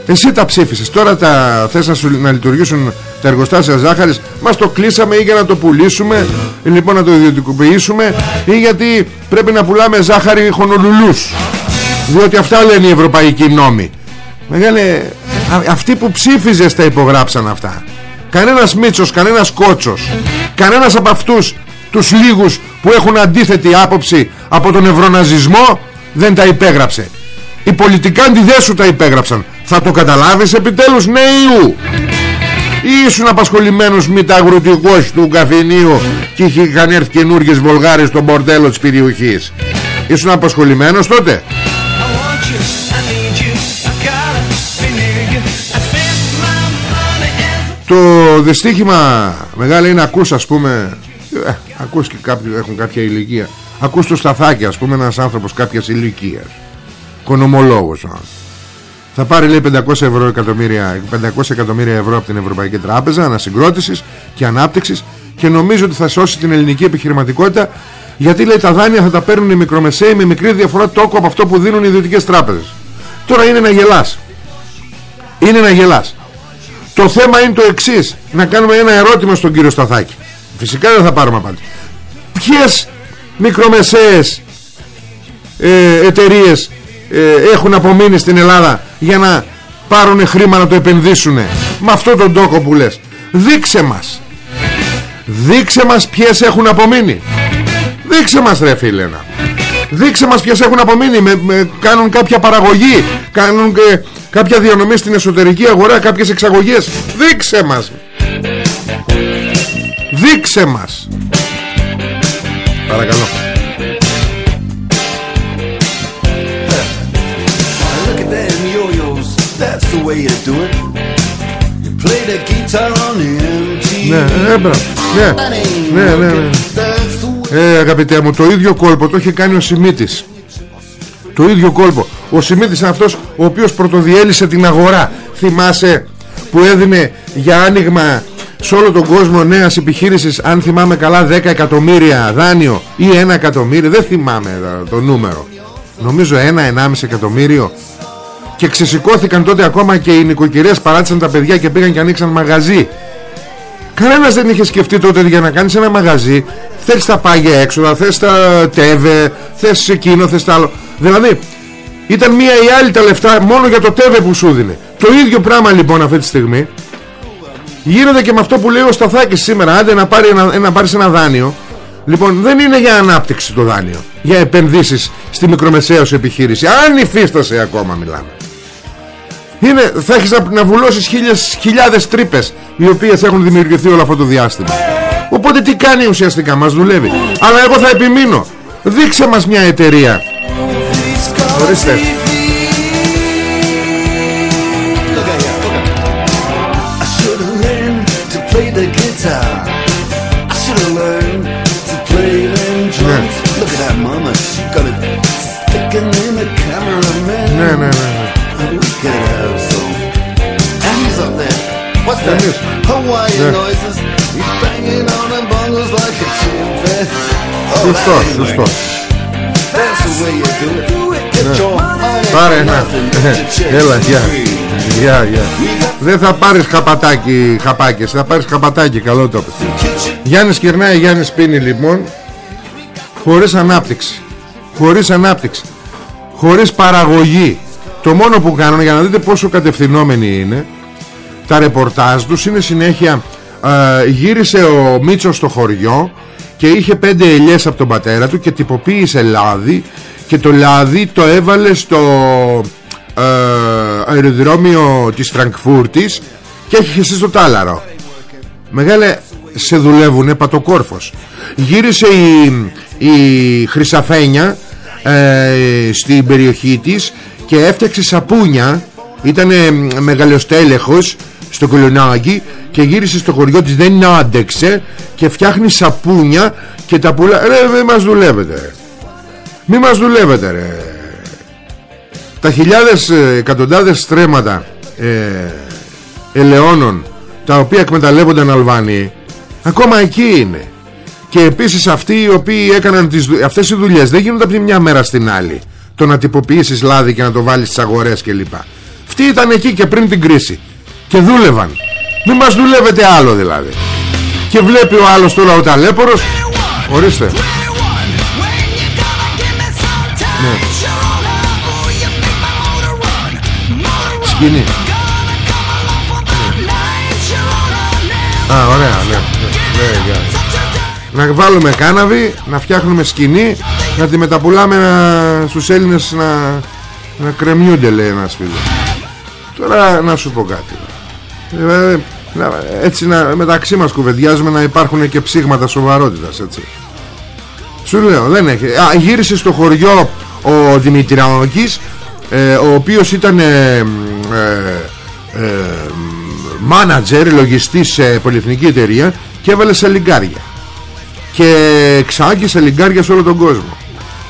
Εσύ τα ψήφισες. Τώρα τα θες να, σου, να λειτουργήσουν τα εργοστάσια ζάχαρης. Μας το κλείσαμε ή για να το πουλήσουμε Λοιπόν να το ιδιωτικοποιήσουμε Ή γιατί πρέπει να πουλάμε ζάχαρη χονολουλούς. Διότι αυτά λένε οι ευρωπαϊκοί νόμοι. Μεγάλε Αυτοί που ψήφιζες τα υπογράψαν αυτά. Κανένας Μίτσος, κανένας Κότσος Κανένας από αυτούς Τους λίγους που έχουν αντίθετη άποψη Από τον ευρωναζισμό Δεν τα υπέγραψε. Οι πολιτικάντοι δεν σου τα υπέγραψαν Θα το καταλάβεις επιτέλους νέου ή ήσουν απασχολημένος αγροτικός του καφενείου και είχαν έρθει καινούργιες βολγάρες στο μπορτέλο της περιοχής. Ήσουν απασχολημένος τότε; Το δυστύχημα μεγάλο είναι ακούς ας πούμε ε, Ακούς και κάποιοι έχουν κάποια ηλικία. Ακούς το σταθάκι ας πούμε ένας άνθρωπος κάποιας ηλικίας. Κονομολόγος Θα πάρει λέει 500, ευρώ εκατομμύρια, 500 εκατομμύρια ευρώ από την Ευρωπαϊκή Τράπεζα Ανασυγκρότησης και ανάπτυξης Και νομίζω ότι θα σώσει την ελληνική επιχειρηματικότητα Γιατί λέει τα δάνεια θα τα παίρνουν οι μικρομεσαίοι Με μικρή διαφορά τόκο από αυτό που δίνουν οι ιδιωτικές τράπεζες. Τώρα είναι να γελάς. Είναι να γελάς. Το θέμα είναι το εξής. Να κάνουμε ένα ερώτημα στον κύριο Σταθάκη. Φυσικά δεν θα πάρουμε απάντηση. Ποιες μικρομεσαίες ε, εταιρείες ε, έχουν απομείνει στην Ελλάδα Για να πάρουν χρήμα να το επενδύσουν Με αυτό τον τόκο που λες. Δείξε μας. Δείξε μας ποιες έχουν απομείνει. Δείξε μας ρε φίλε Δείξε μας ποιες έχουν απομείνει. Με, Κάνουν κάποια παραγωγή Κάνουν και κάποια διανομή στην εσωτερική αγορά κάποιες εξαγωγές. Δείξε μας. Δείξε μας. Παρακαλώ Ναι, ναι, ναι, ναι, ναι. Ε, αγαπητέ μου, το ίδιο κόλπο το έχει κάνει ο Σιμίτης. Το ίδιο κόλπο. Ο Σιμίτης είναι αυτός ο οποίος πρωτοδιέλυσε την αγορά. Θυμάσαι που έδινε για άνοιγμα σε όλο τον κόσμο νέας επιχείρησης αν θυμάμαι καλά 10 εκατομμύρια δάνειο ή 1 εκατομμύριο δεν θυμάμαι το νούμερο. Νομίζω 1-1,5 εκατομμύριο και ξεσηκώθηκαν τότε ακόμα και οι νοικοκυρές παράτησαν τα παιδιά και πήγαν και ανοίξαν μαγαζί. Κανένας δεν είχε σκεφτεί τότε για να κάνεις ένα μαγαζί Θες τα πάγια έξοδα, θες τα τέβε, θες εκείνο, θες τα άλλο. Δηλαδή ήταν μία ή άλλη τα λεφτά μόνο για το τέβε που σου δίνει. Το ίδιο πράγμα λοιπόν αυτή τη στιγμή Γίνεται και με αυτό που λέει ο Σταθάκης σήμερα. Άντε να, πάρει ένα, να πάρεις ένα δάνειο Λοιπόν δεν είναι για ανάπτυξη το δάνειο Για επενδύσεις στη μικρομεσαία επιχείρηση. Αν υφίστασε ακόμα μιλάμε. Είναι, θα έχεις να, να βουλώσεις χίλιες, χιλιάδες τρύπες οι οποίες έχουν δημιουργηθεί όλο αυτό το διάστημα. Οπότε τι κάνει ουσιαστικά μας δουλεύει. Αλλά εγώ θα επιμείνω. Δείξε μας μια εταιρεία. Ορίστε What's that? Hawaiian noises. He's banging on the bongos like a chimpanzee. Σωστό, σωστό. That's the way you do it. Get your money. Πάρε ένα. Έλα, γεια. Γεια, γεια. Δεν θα πάρεις χαπατάκι, χαπάκες, θα πάρεις χαπατάκι, καλό το πες. Γιάννης κερνάει, Γιάννης πίνει λοιπόν, χωρίς ανάπτυξη. Χωρίς ανάπτυξη. Χωρίς παραγωγή. Το μόνο που κάνουν για να δείτε πόσο κατευθυνόμενοι είναι, τα ρεπορτάζ τους είναι συνέχεια, ε, γύρισε ο Μίτσος στο χωριό και είχε πέντε ελιές από τον πατέρα του και τυποποίησε λάδι και το λάδι το έβαλε στο ε, αεροδρόμιο της Φραγκφούρτης και έχει χεστεί στο Τάλαρο. Μεγάλε σε δουλεύουνε πατοκόρφος. Γύρισε η, η Χρυσαφένια ε, στην περιοχή της και έφτιαξε σαπούνια Ήταν μεγαλοστέλεχος στο κολονάκι και γύρισε στο χωριό της δεν άντεξε και φτιάχνει σαπούνια και τα πουλά. Ρε δεν μας δουλεύετε. Μη μας δουλεύετε ρε. Τα χιλιάδες ε, εκατοντάδες στρέμματα ε, ελαιώνων τα οποία εκμεταλλεύονταν Αλβάνοι ακόμα εκεί είναι. Και επίσης αυτοί οι οποίοι έκαναν τις, αυτές οι δουλειές δεν γίνονται από τη μια μέρα στην άλλη το να τυποποιήσεις λάδι και να το βάλεις στις αγορές κλπ. Αυτοί ήταν εκεί και πριν την κρίση και δούλευαν. Μην μας δουλεύετε άλλο δηλαδή. Και βλέπει ο άλλος τώρα ο ταλέπορος ορίστε. Ναι. Σκηνή. Α ωραία ναι, ναι. ναι Να βάλουμε κάναβη Να φτιάχνουμε σκηνή Να τη μεταπουλάμε στους Έλληνες Να, να κρεμιούνται λέει ένας φίλος. Τώρα να σου πω κάτι ε, έτσι να, μεταξύ μας κουβεντιάζουμε να υπάρχουν και ψήγματα σοβαρότητας έτσι. Σου λέω δεν έχει. Α, γύρισε στο χωριό ο Δημητριανοκής ε, ο οποίος ήταν ε, ε, ε, μάνατζερ λογιστής σε πολυεθνική εταιρεία και έβαλε σε λιγκάρια. Και σε λιγκάρια σε όλο τον κόσμο.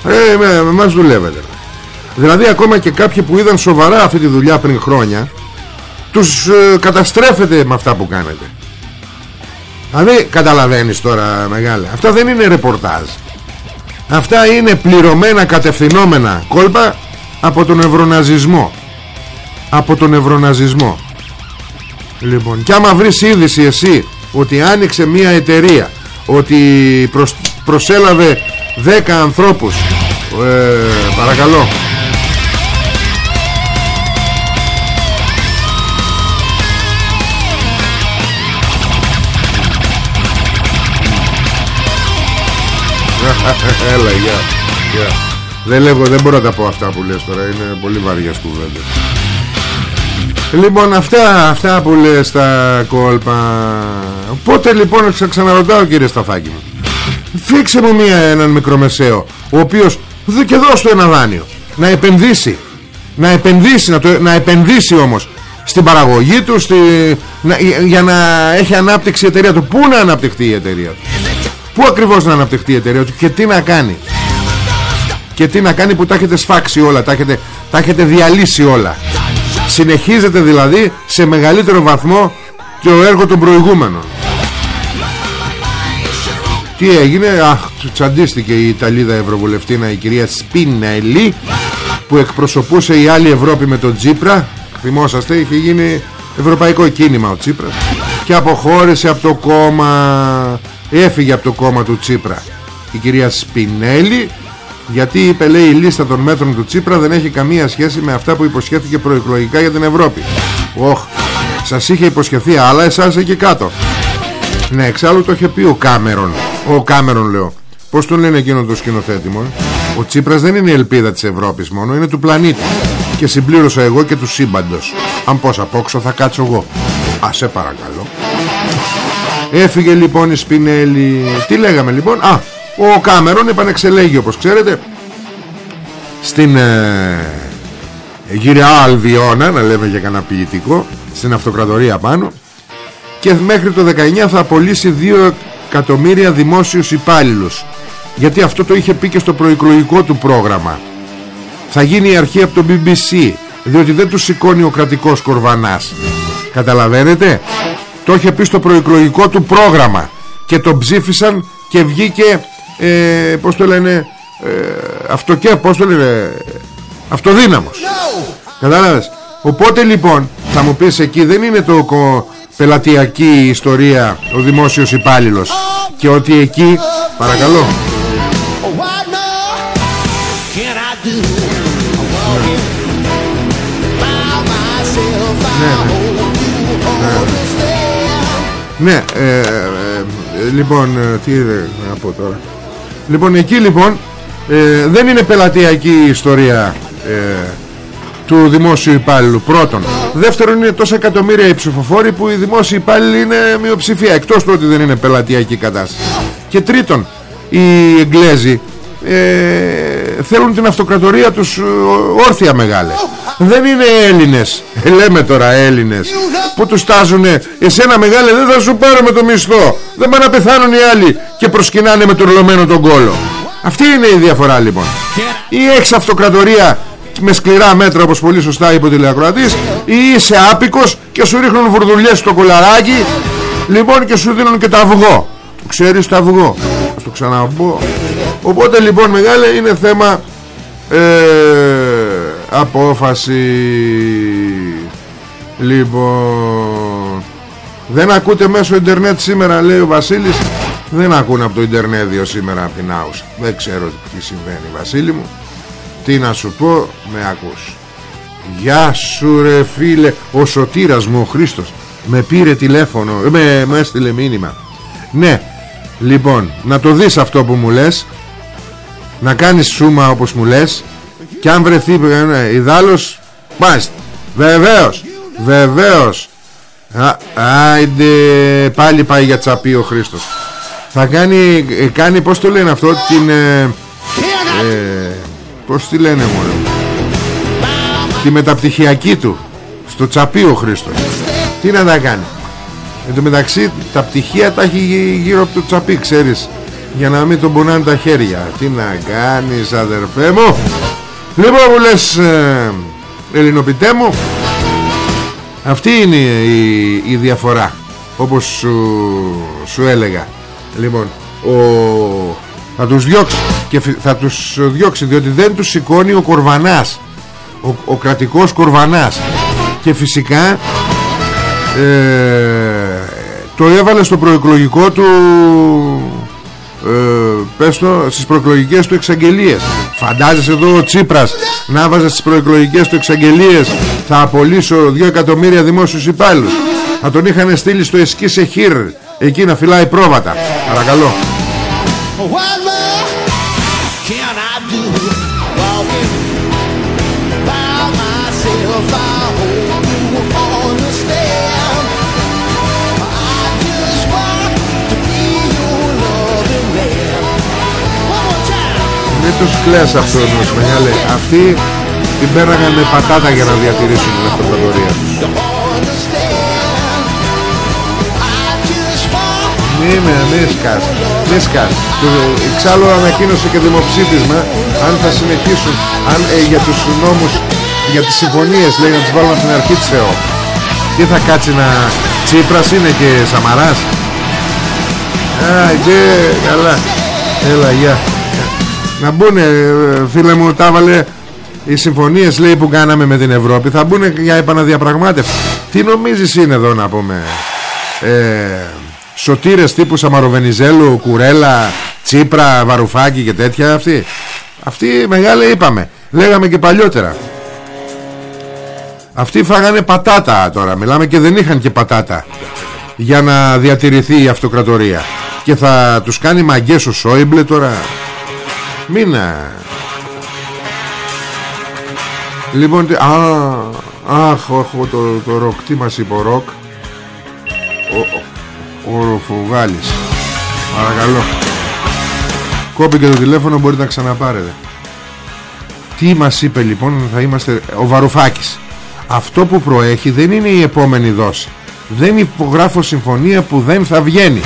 Ε, με, με μας δουλεύετε. Δηλαδή ακόμα και κάποιοι που είδαν σοβαρά αυτή τη δουλειά πριν χρόνια τους ε, καταστρέφετε με αυτά που κάνετε. Δηλαδή καταλαβαίνεις τώρα μεγάλα αυτά δεν είναι ρεπορτάζ. Αυτά είναι πληρωμένα κατευθυνόμενα κόλπα από τον ευρωναζισμό. Από τον ευρωναζισμό. Λοιπόν και άμα βρεις είδηση εσύ ότι άνοιξε μια εταιρεία ότι προσέλαβε 10 ανθρώπους ε, παρακαλώ Έλα, γεια. γεια. Δεν λέγω, δεν μπορώ να τα πω αυτά που λες τώρα. Είναι πολύ βαριές κουβέντες. Λοιπόν, αυτά, αυτά που λες τα κόλπα. Πότε λοιπόν ξαναρωτάω κύριε Σταφάκη μου. Φίξε μου μία, έναν μικρομεσαίο, ο οποίος και δώσ' του ένα δάνειο. Να επενδύσει. Να επενδύσει, να, το, να επενδύσει όμως στην παραγωγή του στη, να, για να έχει ανάπτυξη η εταιρεία του. Πού να αναπτυχθεί η εταιρεία του; Πού ακριβώς να αναπτυχθεί η εταιρεία του και τι να κάνει. Και τι να κάνει που τα έχετε σφάξει όλα Τα έχετε, τα έχετε διαλύσει όλα. Συνεχίζεται δηλαδή σε μεγαλύτερο βαθμό Και ο έργο των προηγούμενων. Τι έγινε Αχ τσαντίστηκε η Ιταλίδα Ευρωβουλευτήνα Η κυρία Σπίνελη Που εκπροσωπούσε η άλλη Ευρώπη με τον Τσίπρα. Θυμόσαστε είχε γίνει Ευρωπαϊκό κίνημα ο Τσίπρας Και αποχώρησε από το κόμμα. Έφυγε από το κόμμα του Τσίπρα η κυρία Σπινέλη γιατί είπε λέει η λίστα των μέτρων του Τσίπρα δεν έχει καμία σχέση με αυτά που υποσχέθηκε προεκλογικά για την Ευρώπη. Όχ, σας είχε υποσχεθεί άλλα εσάς εκεί κάτω. Ναι εξάλλου το είχε πει ο Κάμερον. Ο Κάμερον λέω. Πώς τον λένε εκείνο το σκηνοθέτη μου ε; Ο Τσίπρας δεν είναι η ελπίδα της Ευρώπης μόνο Είναι του πλανήτη. Και συμπλήρωσα εγώ και του σύμπαντος. Αν πως απόξω θα κάτσω εγώ Α σε παρακαλώ. Έφυγε λοιπόν η Σπινέλη. Τι λέγαμε λοιπόν; Α ο Κάμερον επανεξελέγει όπως ξέρετε Στην ε, γυριά Αλβιώνα Να λέμε για κανένα ποιητικό Στην αυτοκρατορία πάνω. Και μέχρι το 19 θα απολύσει 2 εκατομμύρια δημόσιους υπάλληλους. Γιατί αυτό το είχε πει και στο προεκλογικό του πρόγραμμα. Θα γίνει η αρχή από το BBC Διότι δεν τους σηκώνει ο κρατικός κορβανάς Καταλαβαίνετε; Το είχε πει στο προεκλογικό του πρόγραμμα και το ψήφισαν και βγήκε ε, πως το λένε ε, αυτοκέ, πως το λένε αυτοδύναμος no. κατάλαβες; Οπότε λοιπόν Θα μου πεις εκεί δεν είναι το κο- πελατειακή ιστορία Ο δημόσιος υπάλληλος Και ότι εκεί Παρακαλώ Ναι ε, ε, ε, Λοιπόν ε, Τι είναι να πω τώρα. Λοιπόν εκεί λοιπόν ε, Δεν είναι πελατειακή ιστορία ε, Του δημόσιου υπάλληλου Πρώτον. Δεύτερον είναι τόσα εκατομμύρια οι ψηφοφόροι Που οι δημόσιοι υπάλληλοι είναι μειοψηφία Εκτός του ότι δεν είναι πελατειακή κατάσταση. Και τρίτον Οι Εγγλέζοι ε, Θέλουν την αυτοκρατορία τους ε, Όρθια μεγάλες. Δεν είναι Έλληνες. Ε, Λέμε τώρα Έλληνες Που τους τάζουνε Εσένα μεγάλε δεν θα σου πάρω με το μισθό. Δεν πάνε να πεθάνουν οι άλλοι Και προσκυνάνε με το ρολωμένο τον κόλο Αυτή είναι η διαφορά λοιπόν. Ή έχεις αυτοκρατορία με σκληρά μέτρα όπως πολύ σωστά είπε ο τηλεακροατής ή είσαι άπικος και σου ρίχνουν βουρδουλιές στο κολαράκι λοιπόν και σου δίνουν και το αυγό. Το ξέρεις το αυγό. Θα το ξαναπώ οπότε λοιπόν μεγάλε είναι θέμα ε, απόφαση. Λοιπόν δεν ακούτε μέσω ίντερνετ σήμερα λέει ο Βασίλης. Δεν ακούνε από το ίντερνετ σήμερα από την Άουσα δεν ξέρω τι συμβαίνει Βασίλη μου. Τι να σου πω με ακούς. Γεια σου ρε φίλε. Ο Σωτήρας μου ο Χρήστος Με πήρε τηλέφωνο ε, Με, με έστειλε μήνυμα. Ναι Λοιπόν να το δεις αυτό που μου λες Να κάνεις σούμα όπως μου λες Και αν βρεθεί ε, Ιδάλλως Μάλιστα. Βεβαίως Βεβαίως. Α, Άιντε Πάλι πάει για τσαπί ο Χρήστος. Θα κάνει ε, Κάνει πως το λένε αυτό Την ε, ε, Πως τη λένε μόνο Τη μεταπτυχιακή του. Στο τσαπί ο Χρήστος. Τι να τα κάνει. Εν τω μεταξύ τα πτυχία τα έχει γύ- γύρω από το τσαπί Ξέρεις Για να μην τον πονάνε τα χέρια. Τι να κάνεις αδερφέ μου. Λοιπόν που λες ε, Ελληνοπιτέ μου Αυτή είναι η, η διαφορά Όπως σου, σου έλεγα. Λοιπόν ο, Θα τους διώξει Και φυ- θα τους διώξει Διότι δεν τους σηκώνει ο Κορβανάς Ο, ο κρατικός Κορβανάς. Και φυσικά ε, Το έβαλε στο προεκλογικό του ε, πες το, στις προεκλογικές του εξαγγελίες. Φαντάζεσαι εδώ ο Τσίπρας να βάζε στις προεκλογικές του εξαγγελίες Θα απολύσω 2 εκατομμύρια δημόσιους υπάλληλους. Θα τον είχαν στείλει στο Εσκή Σεχίρ Εκεί να φυλάει πρόβατα. Παρακαλώ Μην τους κλαις αυτούς μεγάλε Αυτοί την πέραγαν με πατάτα για να διατηρήσουν την αυτοκρατορία τους You understand. I just want Μη με, μη σκάς, μη σκάς. Το- Εξάλλου ανακοίνωσε και δημοψήφισμα αν θα συνεχίσουν αν, ε, για τους νόμους, για τις συμφωνίες λέει να τις βάλουν από την αρχή της ΕΟ. Τι θα κάτσει να... Τσίπρας είναι και Σαμαράς. Α, και καλά. Έλα, γεια. Να μπουν, φίλε μου, τα έβαλε οι συμφωνίες λέει που κάναμε με την Ευρώπη θα μπουν για επαναδιαπραγμάτευση. Τι νομίζεις είναι εδώ να πούμε; Ε, σωτήρες τύπου Σαμαροβενιζέλου, Κουρέλα, Τσίπρα, Βαρουφάκη και τέτοια αυτοί. Αυτοί μεγάλη είπαμε. Λέγαμε και παλιότερα. Αυτοί φάγανε πατάτα τώρα. Μιλάμε και δεν είχαν και πατάτα για να διατηρηθεί η αυτοκρατορία. Και θα τους κάνει μαγκές ο Σόιμπλε τώρα. Μην... α. Λοιπόν, τι- α, αχ, αχ, το, το ροκ, τι μας είπε ο ροκ; Ο, ο, ο Ροφογάλης. Παρακαλώ. Κόπηκε το τηλέφωνο, μπορείτε να ξαναπάρετε. Τι μας είπε λοιπόν, θα είμαστε... Ο Βαρουφάκης. Αυτό που προέχει δεν είναι η επόμενη δόση. Δεν υπογράφω συμφωνία που δεν θα βγαίνει.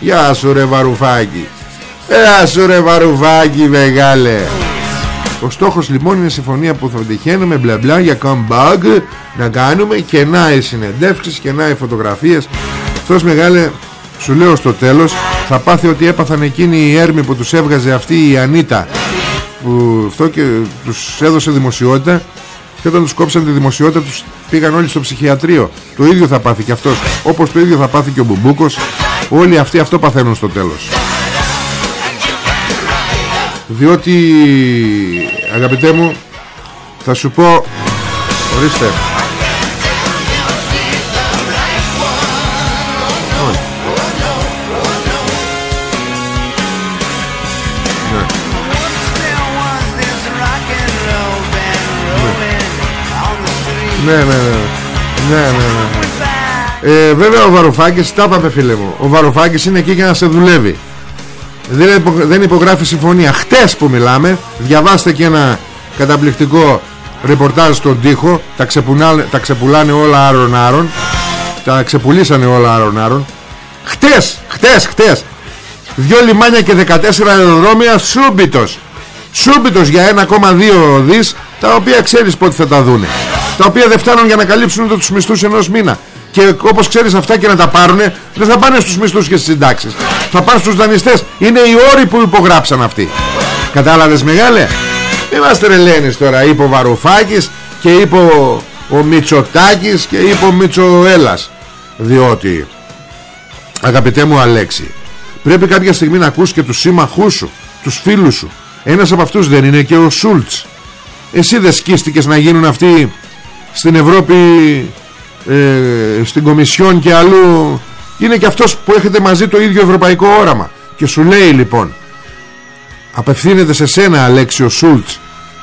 Γεια σου ρε Βαρουφάκη. Γεια σου ρε Βαρουφάκη μεγάλε. Ο στόχος λοιπόν είναι η συμφωνία που θα τυχαίνουμε μπλα μπλα για comeback να κάνουμε και να οι συνεντεύξεις και να οι φωτογραφίες. Αυτός μεγάλε σου λέω στο τέλος θα πάθει ότι έπαθαν εκείνοι οι έρμοι που τους έβγαζε αυτή η Ανίτα που αυτό και τους έδωσε δημοσιότητα και όταν τους κόψαν τη δημοσιότητα τους πήγαν όλοι στο ψυχιατρίο το ίδιο θα πάθει και αυτός όπως το ίδιο θα πάθει και ο Μπουμπούκος όλοι αυτοί αυτό παθαίνουν στο τέλος διότι αγαπητέ μου θα σου πω ορίστε Όχι. Ναι. Ναι, ναι, ναι. Ναι, ναι, ναι. Ε, βέβαια ο Βαρουφάκης, τα είπαμε φίλε μου, ο Βαρουφάκης είναι εκεί για να σε δουλεύει. Δεν, υπο- δεν υπογράφει συμφωνία. Χτες που μιλάμε, διαβάστε και ένα καταπληκτικό ρεπορτάζ στον τοίχο. Τα, ξεπουλάνε, τα ξεπουλάνε όλα άρον άρον. Τα ξεπουλήσανε όλα άρον άρον. Χτες, χτες, χτες. Δυο λιμάνια και 14 αεροδρόμια σούμπιτος. Σούμπιτος για 1,2 δις τα οποία ξέρεις πότε θα τα δούνε. Τα οποία δεν φτάνουν για να καλύψουν ούτε τους μισθούς ενός μήνα. Και όπως ξέρεις αυτά και να τα πάρουνε δεν θα πάνε στους μισθούς και στις συντάξεις. Θα πάνε στους δανειστές. Είναι οι όροι που υπογράψαν αυτοί. Κατάλαβες μεγάλε. Είμαστε ρελένεις τώρα. Είπε ο Βαρουφάκης και είπε ο, ο Μητσοτάκης και είπε ο Μητσοέλας. Διότι Αγαπητέ μου Αλέξη Πρέπει κάποια στιγμή να ακούς και τους σύμμαχούς σου Τους φίλους σου Ένας από αυτούς δεν είναι και ο Σούλτς Εσύ δεν σκίστηκες να γίνουν αυτοί Στην Ευρώπη ε, Στην Κομισιόν και αλλού Είναι και αυτός που έχετε μαζί το ίδιο ευρωπαϊκό όραμα. Και σου λέει λοιπόν Απευθύνεται σε σένα Αλέξη ο Σούλτς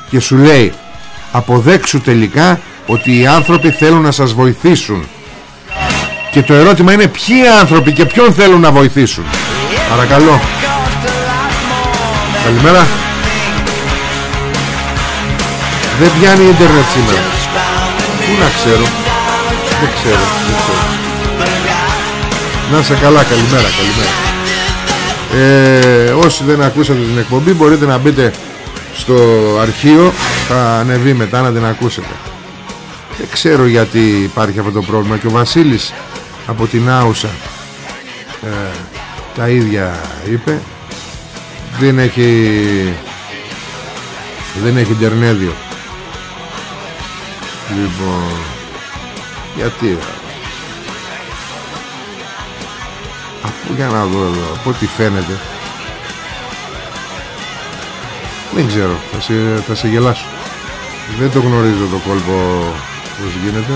Και σου λέει Αποδέξου τελικά ότι οι άνθρωποι θέλουν να σας βοηθήσουν και το ερώτημα είναι ποιοι άνθρωποι και ποιον θέλουν να βοηθήσουν. Παρακαλώ. Καλημέρα. Δεν πιάνει ίντερνετ σήμερα. Πού να ξέρω. Δεν ξέρω, δεν ξέρω. Να σε καλά, καλημέρα, καλημέρα. Ε, Όσοι δεν ακούσατε την εκπομπή Μπορείτε να μπείτε στο αρχείο. Θα ανεβεί μετά να την ακούσετε. Δεν ξέρω γιατί υπάρχει αυτό το πρόβλημα Και ο Βασίλης από την Άουσα ε, τα ίδια είπε. Δεν έχει δεν έχει ντερνέδιο λοιπόν γιατί; Για να δω εδώ από ό,τι φαίνεται. Δεν ξέρω θα σε, θα σε γελάσω. Δεν το γνωρίζω το κόλπο πως γίνεται.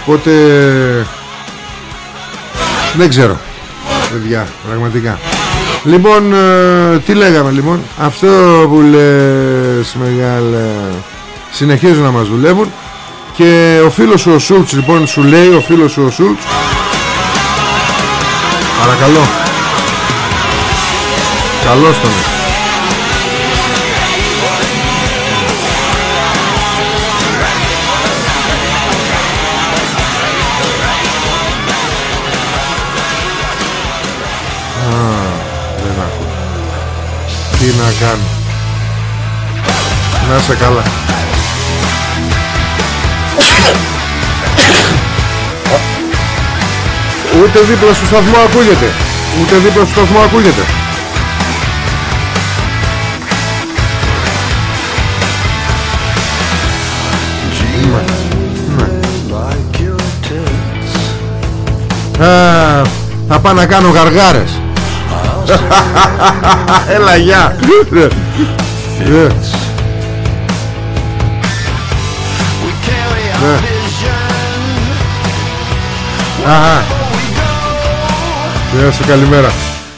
Οπότε δεν ξέρω παιδιά πραγματικά. Λοιπόν ε, τι λέγαμε λοιπόν; Αυτό που λες μεγάλα συνεχίζουν να μας δουλεύουν. Και ο φίλος σου ο Σούλτς λοιπόν σου λέει ο φίλος σου ο Σούλτς παρακαλώ. Καλώς τον. Δεν ακούω Τι να κάνω. Να σε καλά Ούτε δίπλα στο σταθμό ακούγεται Ούτε δίπλα στο σταθμό ακούγεται Α, Θα πάω να κάνω γαργάρες Έλα γεια Ναι. Ναι. Αχα. Γεια σου καλημέρα.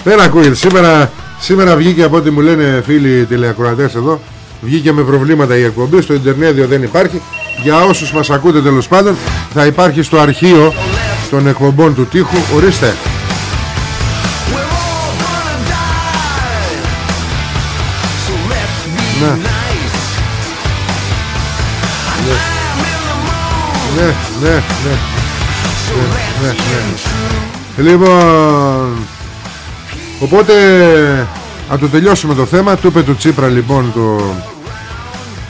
Δεν ακούγεται. Σήμερα, σήμερα βγήκε από ό,τι μου λένε φίλοι τηλεακροατές εδώ Βγήκε με προβλήματα η εκπομπή Στο Ιντερνέδιο δεν υπάρχει. Για όσους μας ακούτε τέλος πάντων Θα υπάρχει στο αρχείο των εκπομπών του τείχου Ορίστε. Ναι. Ναι, ναι, ναι. Ναι, ναι, ναι. Λοιπόν Οπότε Να το τελειώσουμε το θέμα. Του είπε του Τσίπρα λοιπόν το...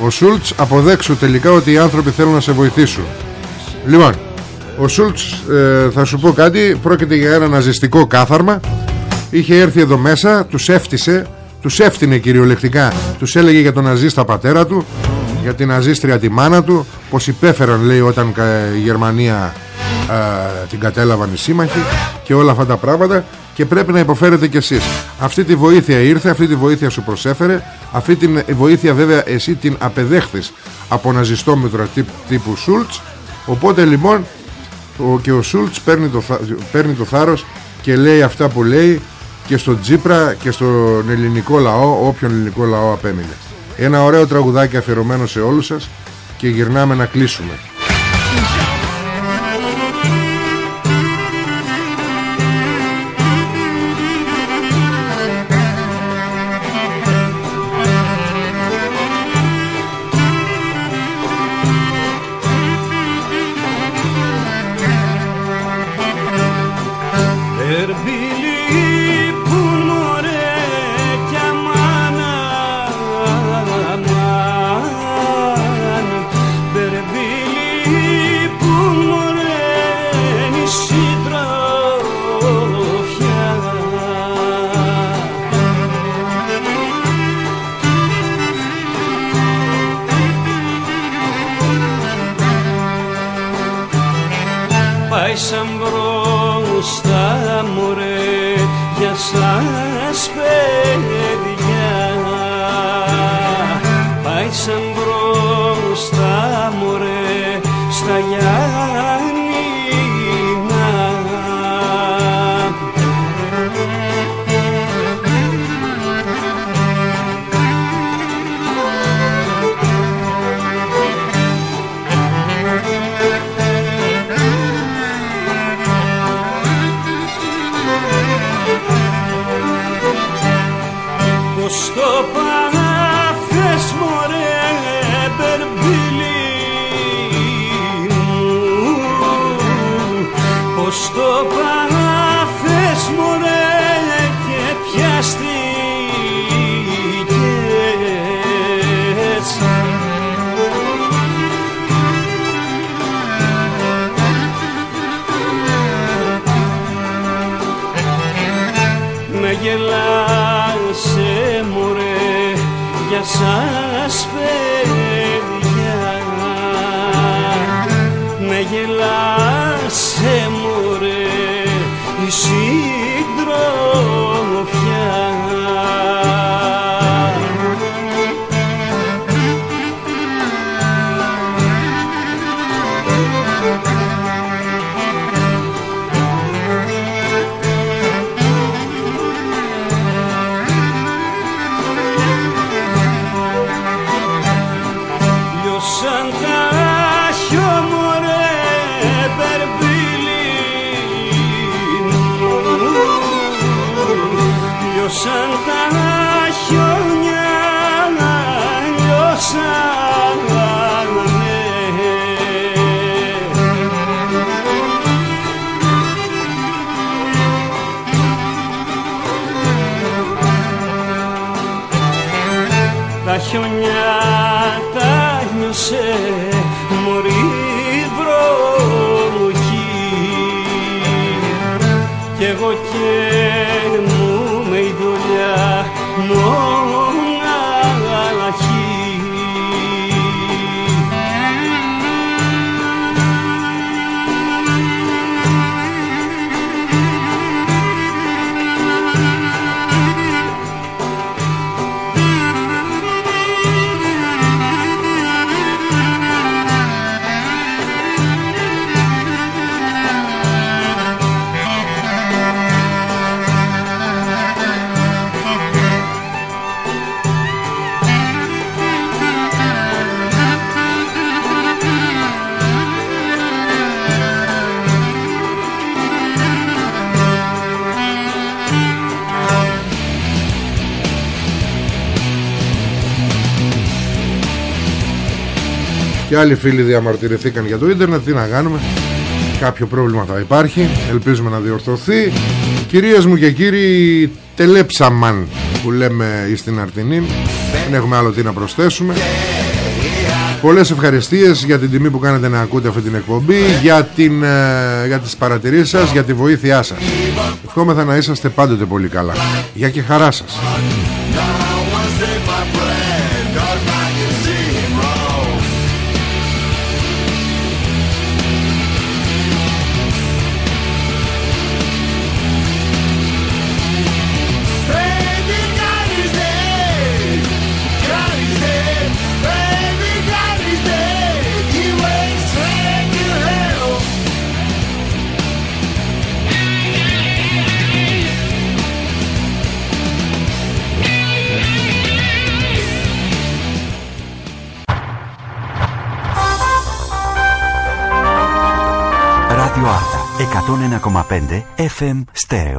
Ο Σούλτς αποδέξου τελικά ότι οι άνθρωποι θέλουν να σε βοηθήσουν. Λοιπόν Ο Σούλτς ε, θα σου πω κάτι. Πρόκειται για ένα ναζιστικό κάθαρμα. Είχε έρθει εδώ μέσα Τους έφτισε Τους έφτινε κυριολεκτικά. Τους έλεγε για τον ναζίστα πατέρα του για την ναζίστρια τη μάνα του πως υπέφεραν λέει όταν κα- η Γερμανία α, την κατέλαβαν οι σύμμαχοι και όλα αυτά τα πράγματα και πρέπει να υποφέρετε κι εσείς. Αυτή τη βοήθεια ήρθε, αυτή τη βοήθεια σου προσέφερε αυτή τη βοήθεια βέβαια εσύ την απεδέχθης από ναζιστόμετρα τύπου, τύπου Σούλτς. Οπότε λοιπόν ο, και ο Σούλτς παίρνει το, θα- παίρνει το θάρρος και λέει αυτά που λέει και στον Τζίπρα και στον ελληνικό λαό όποιον ελληνικό λαό απέμεινε. Ένα ωραίο τραγουδάκι αφιερωμένο σε όλους σας και γυρνάμε να κλείσουμε για άλλοι φίλοι διαμαρτυρηθήκαν για το ίντερνετ Τι να κάνουμε. Κάποιο πρόβλημα θα υπάρχει Ελπίζουμε να διορθωθεί. Κυρίες μου και κύριοι Τελέψαμαν που λέμε στην Αρτινή. Δεν έχουμε άλλο τι να προσθέσουμε. Πολλές ευχαριστίες για την τιμή που κάνετε να ακούτε αυτή την εκπομπή για, την, ε, για τις παρατηρήσεις σας, για τη βοήθειά σας. Ευχόμεθα να είσαστε πάντοτε πολύ καλά. Για και χαρά σας FM Στέρεο.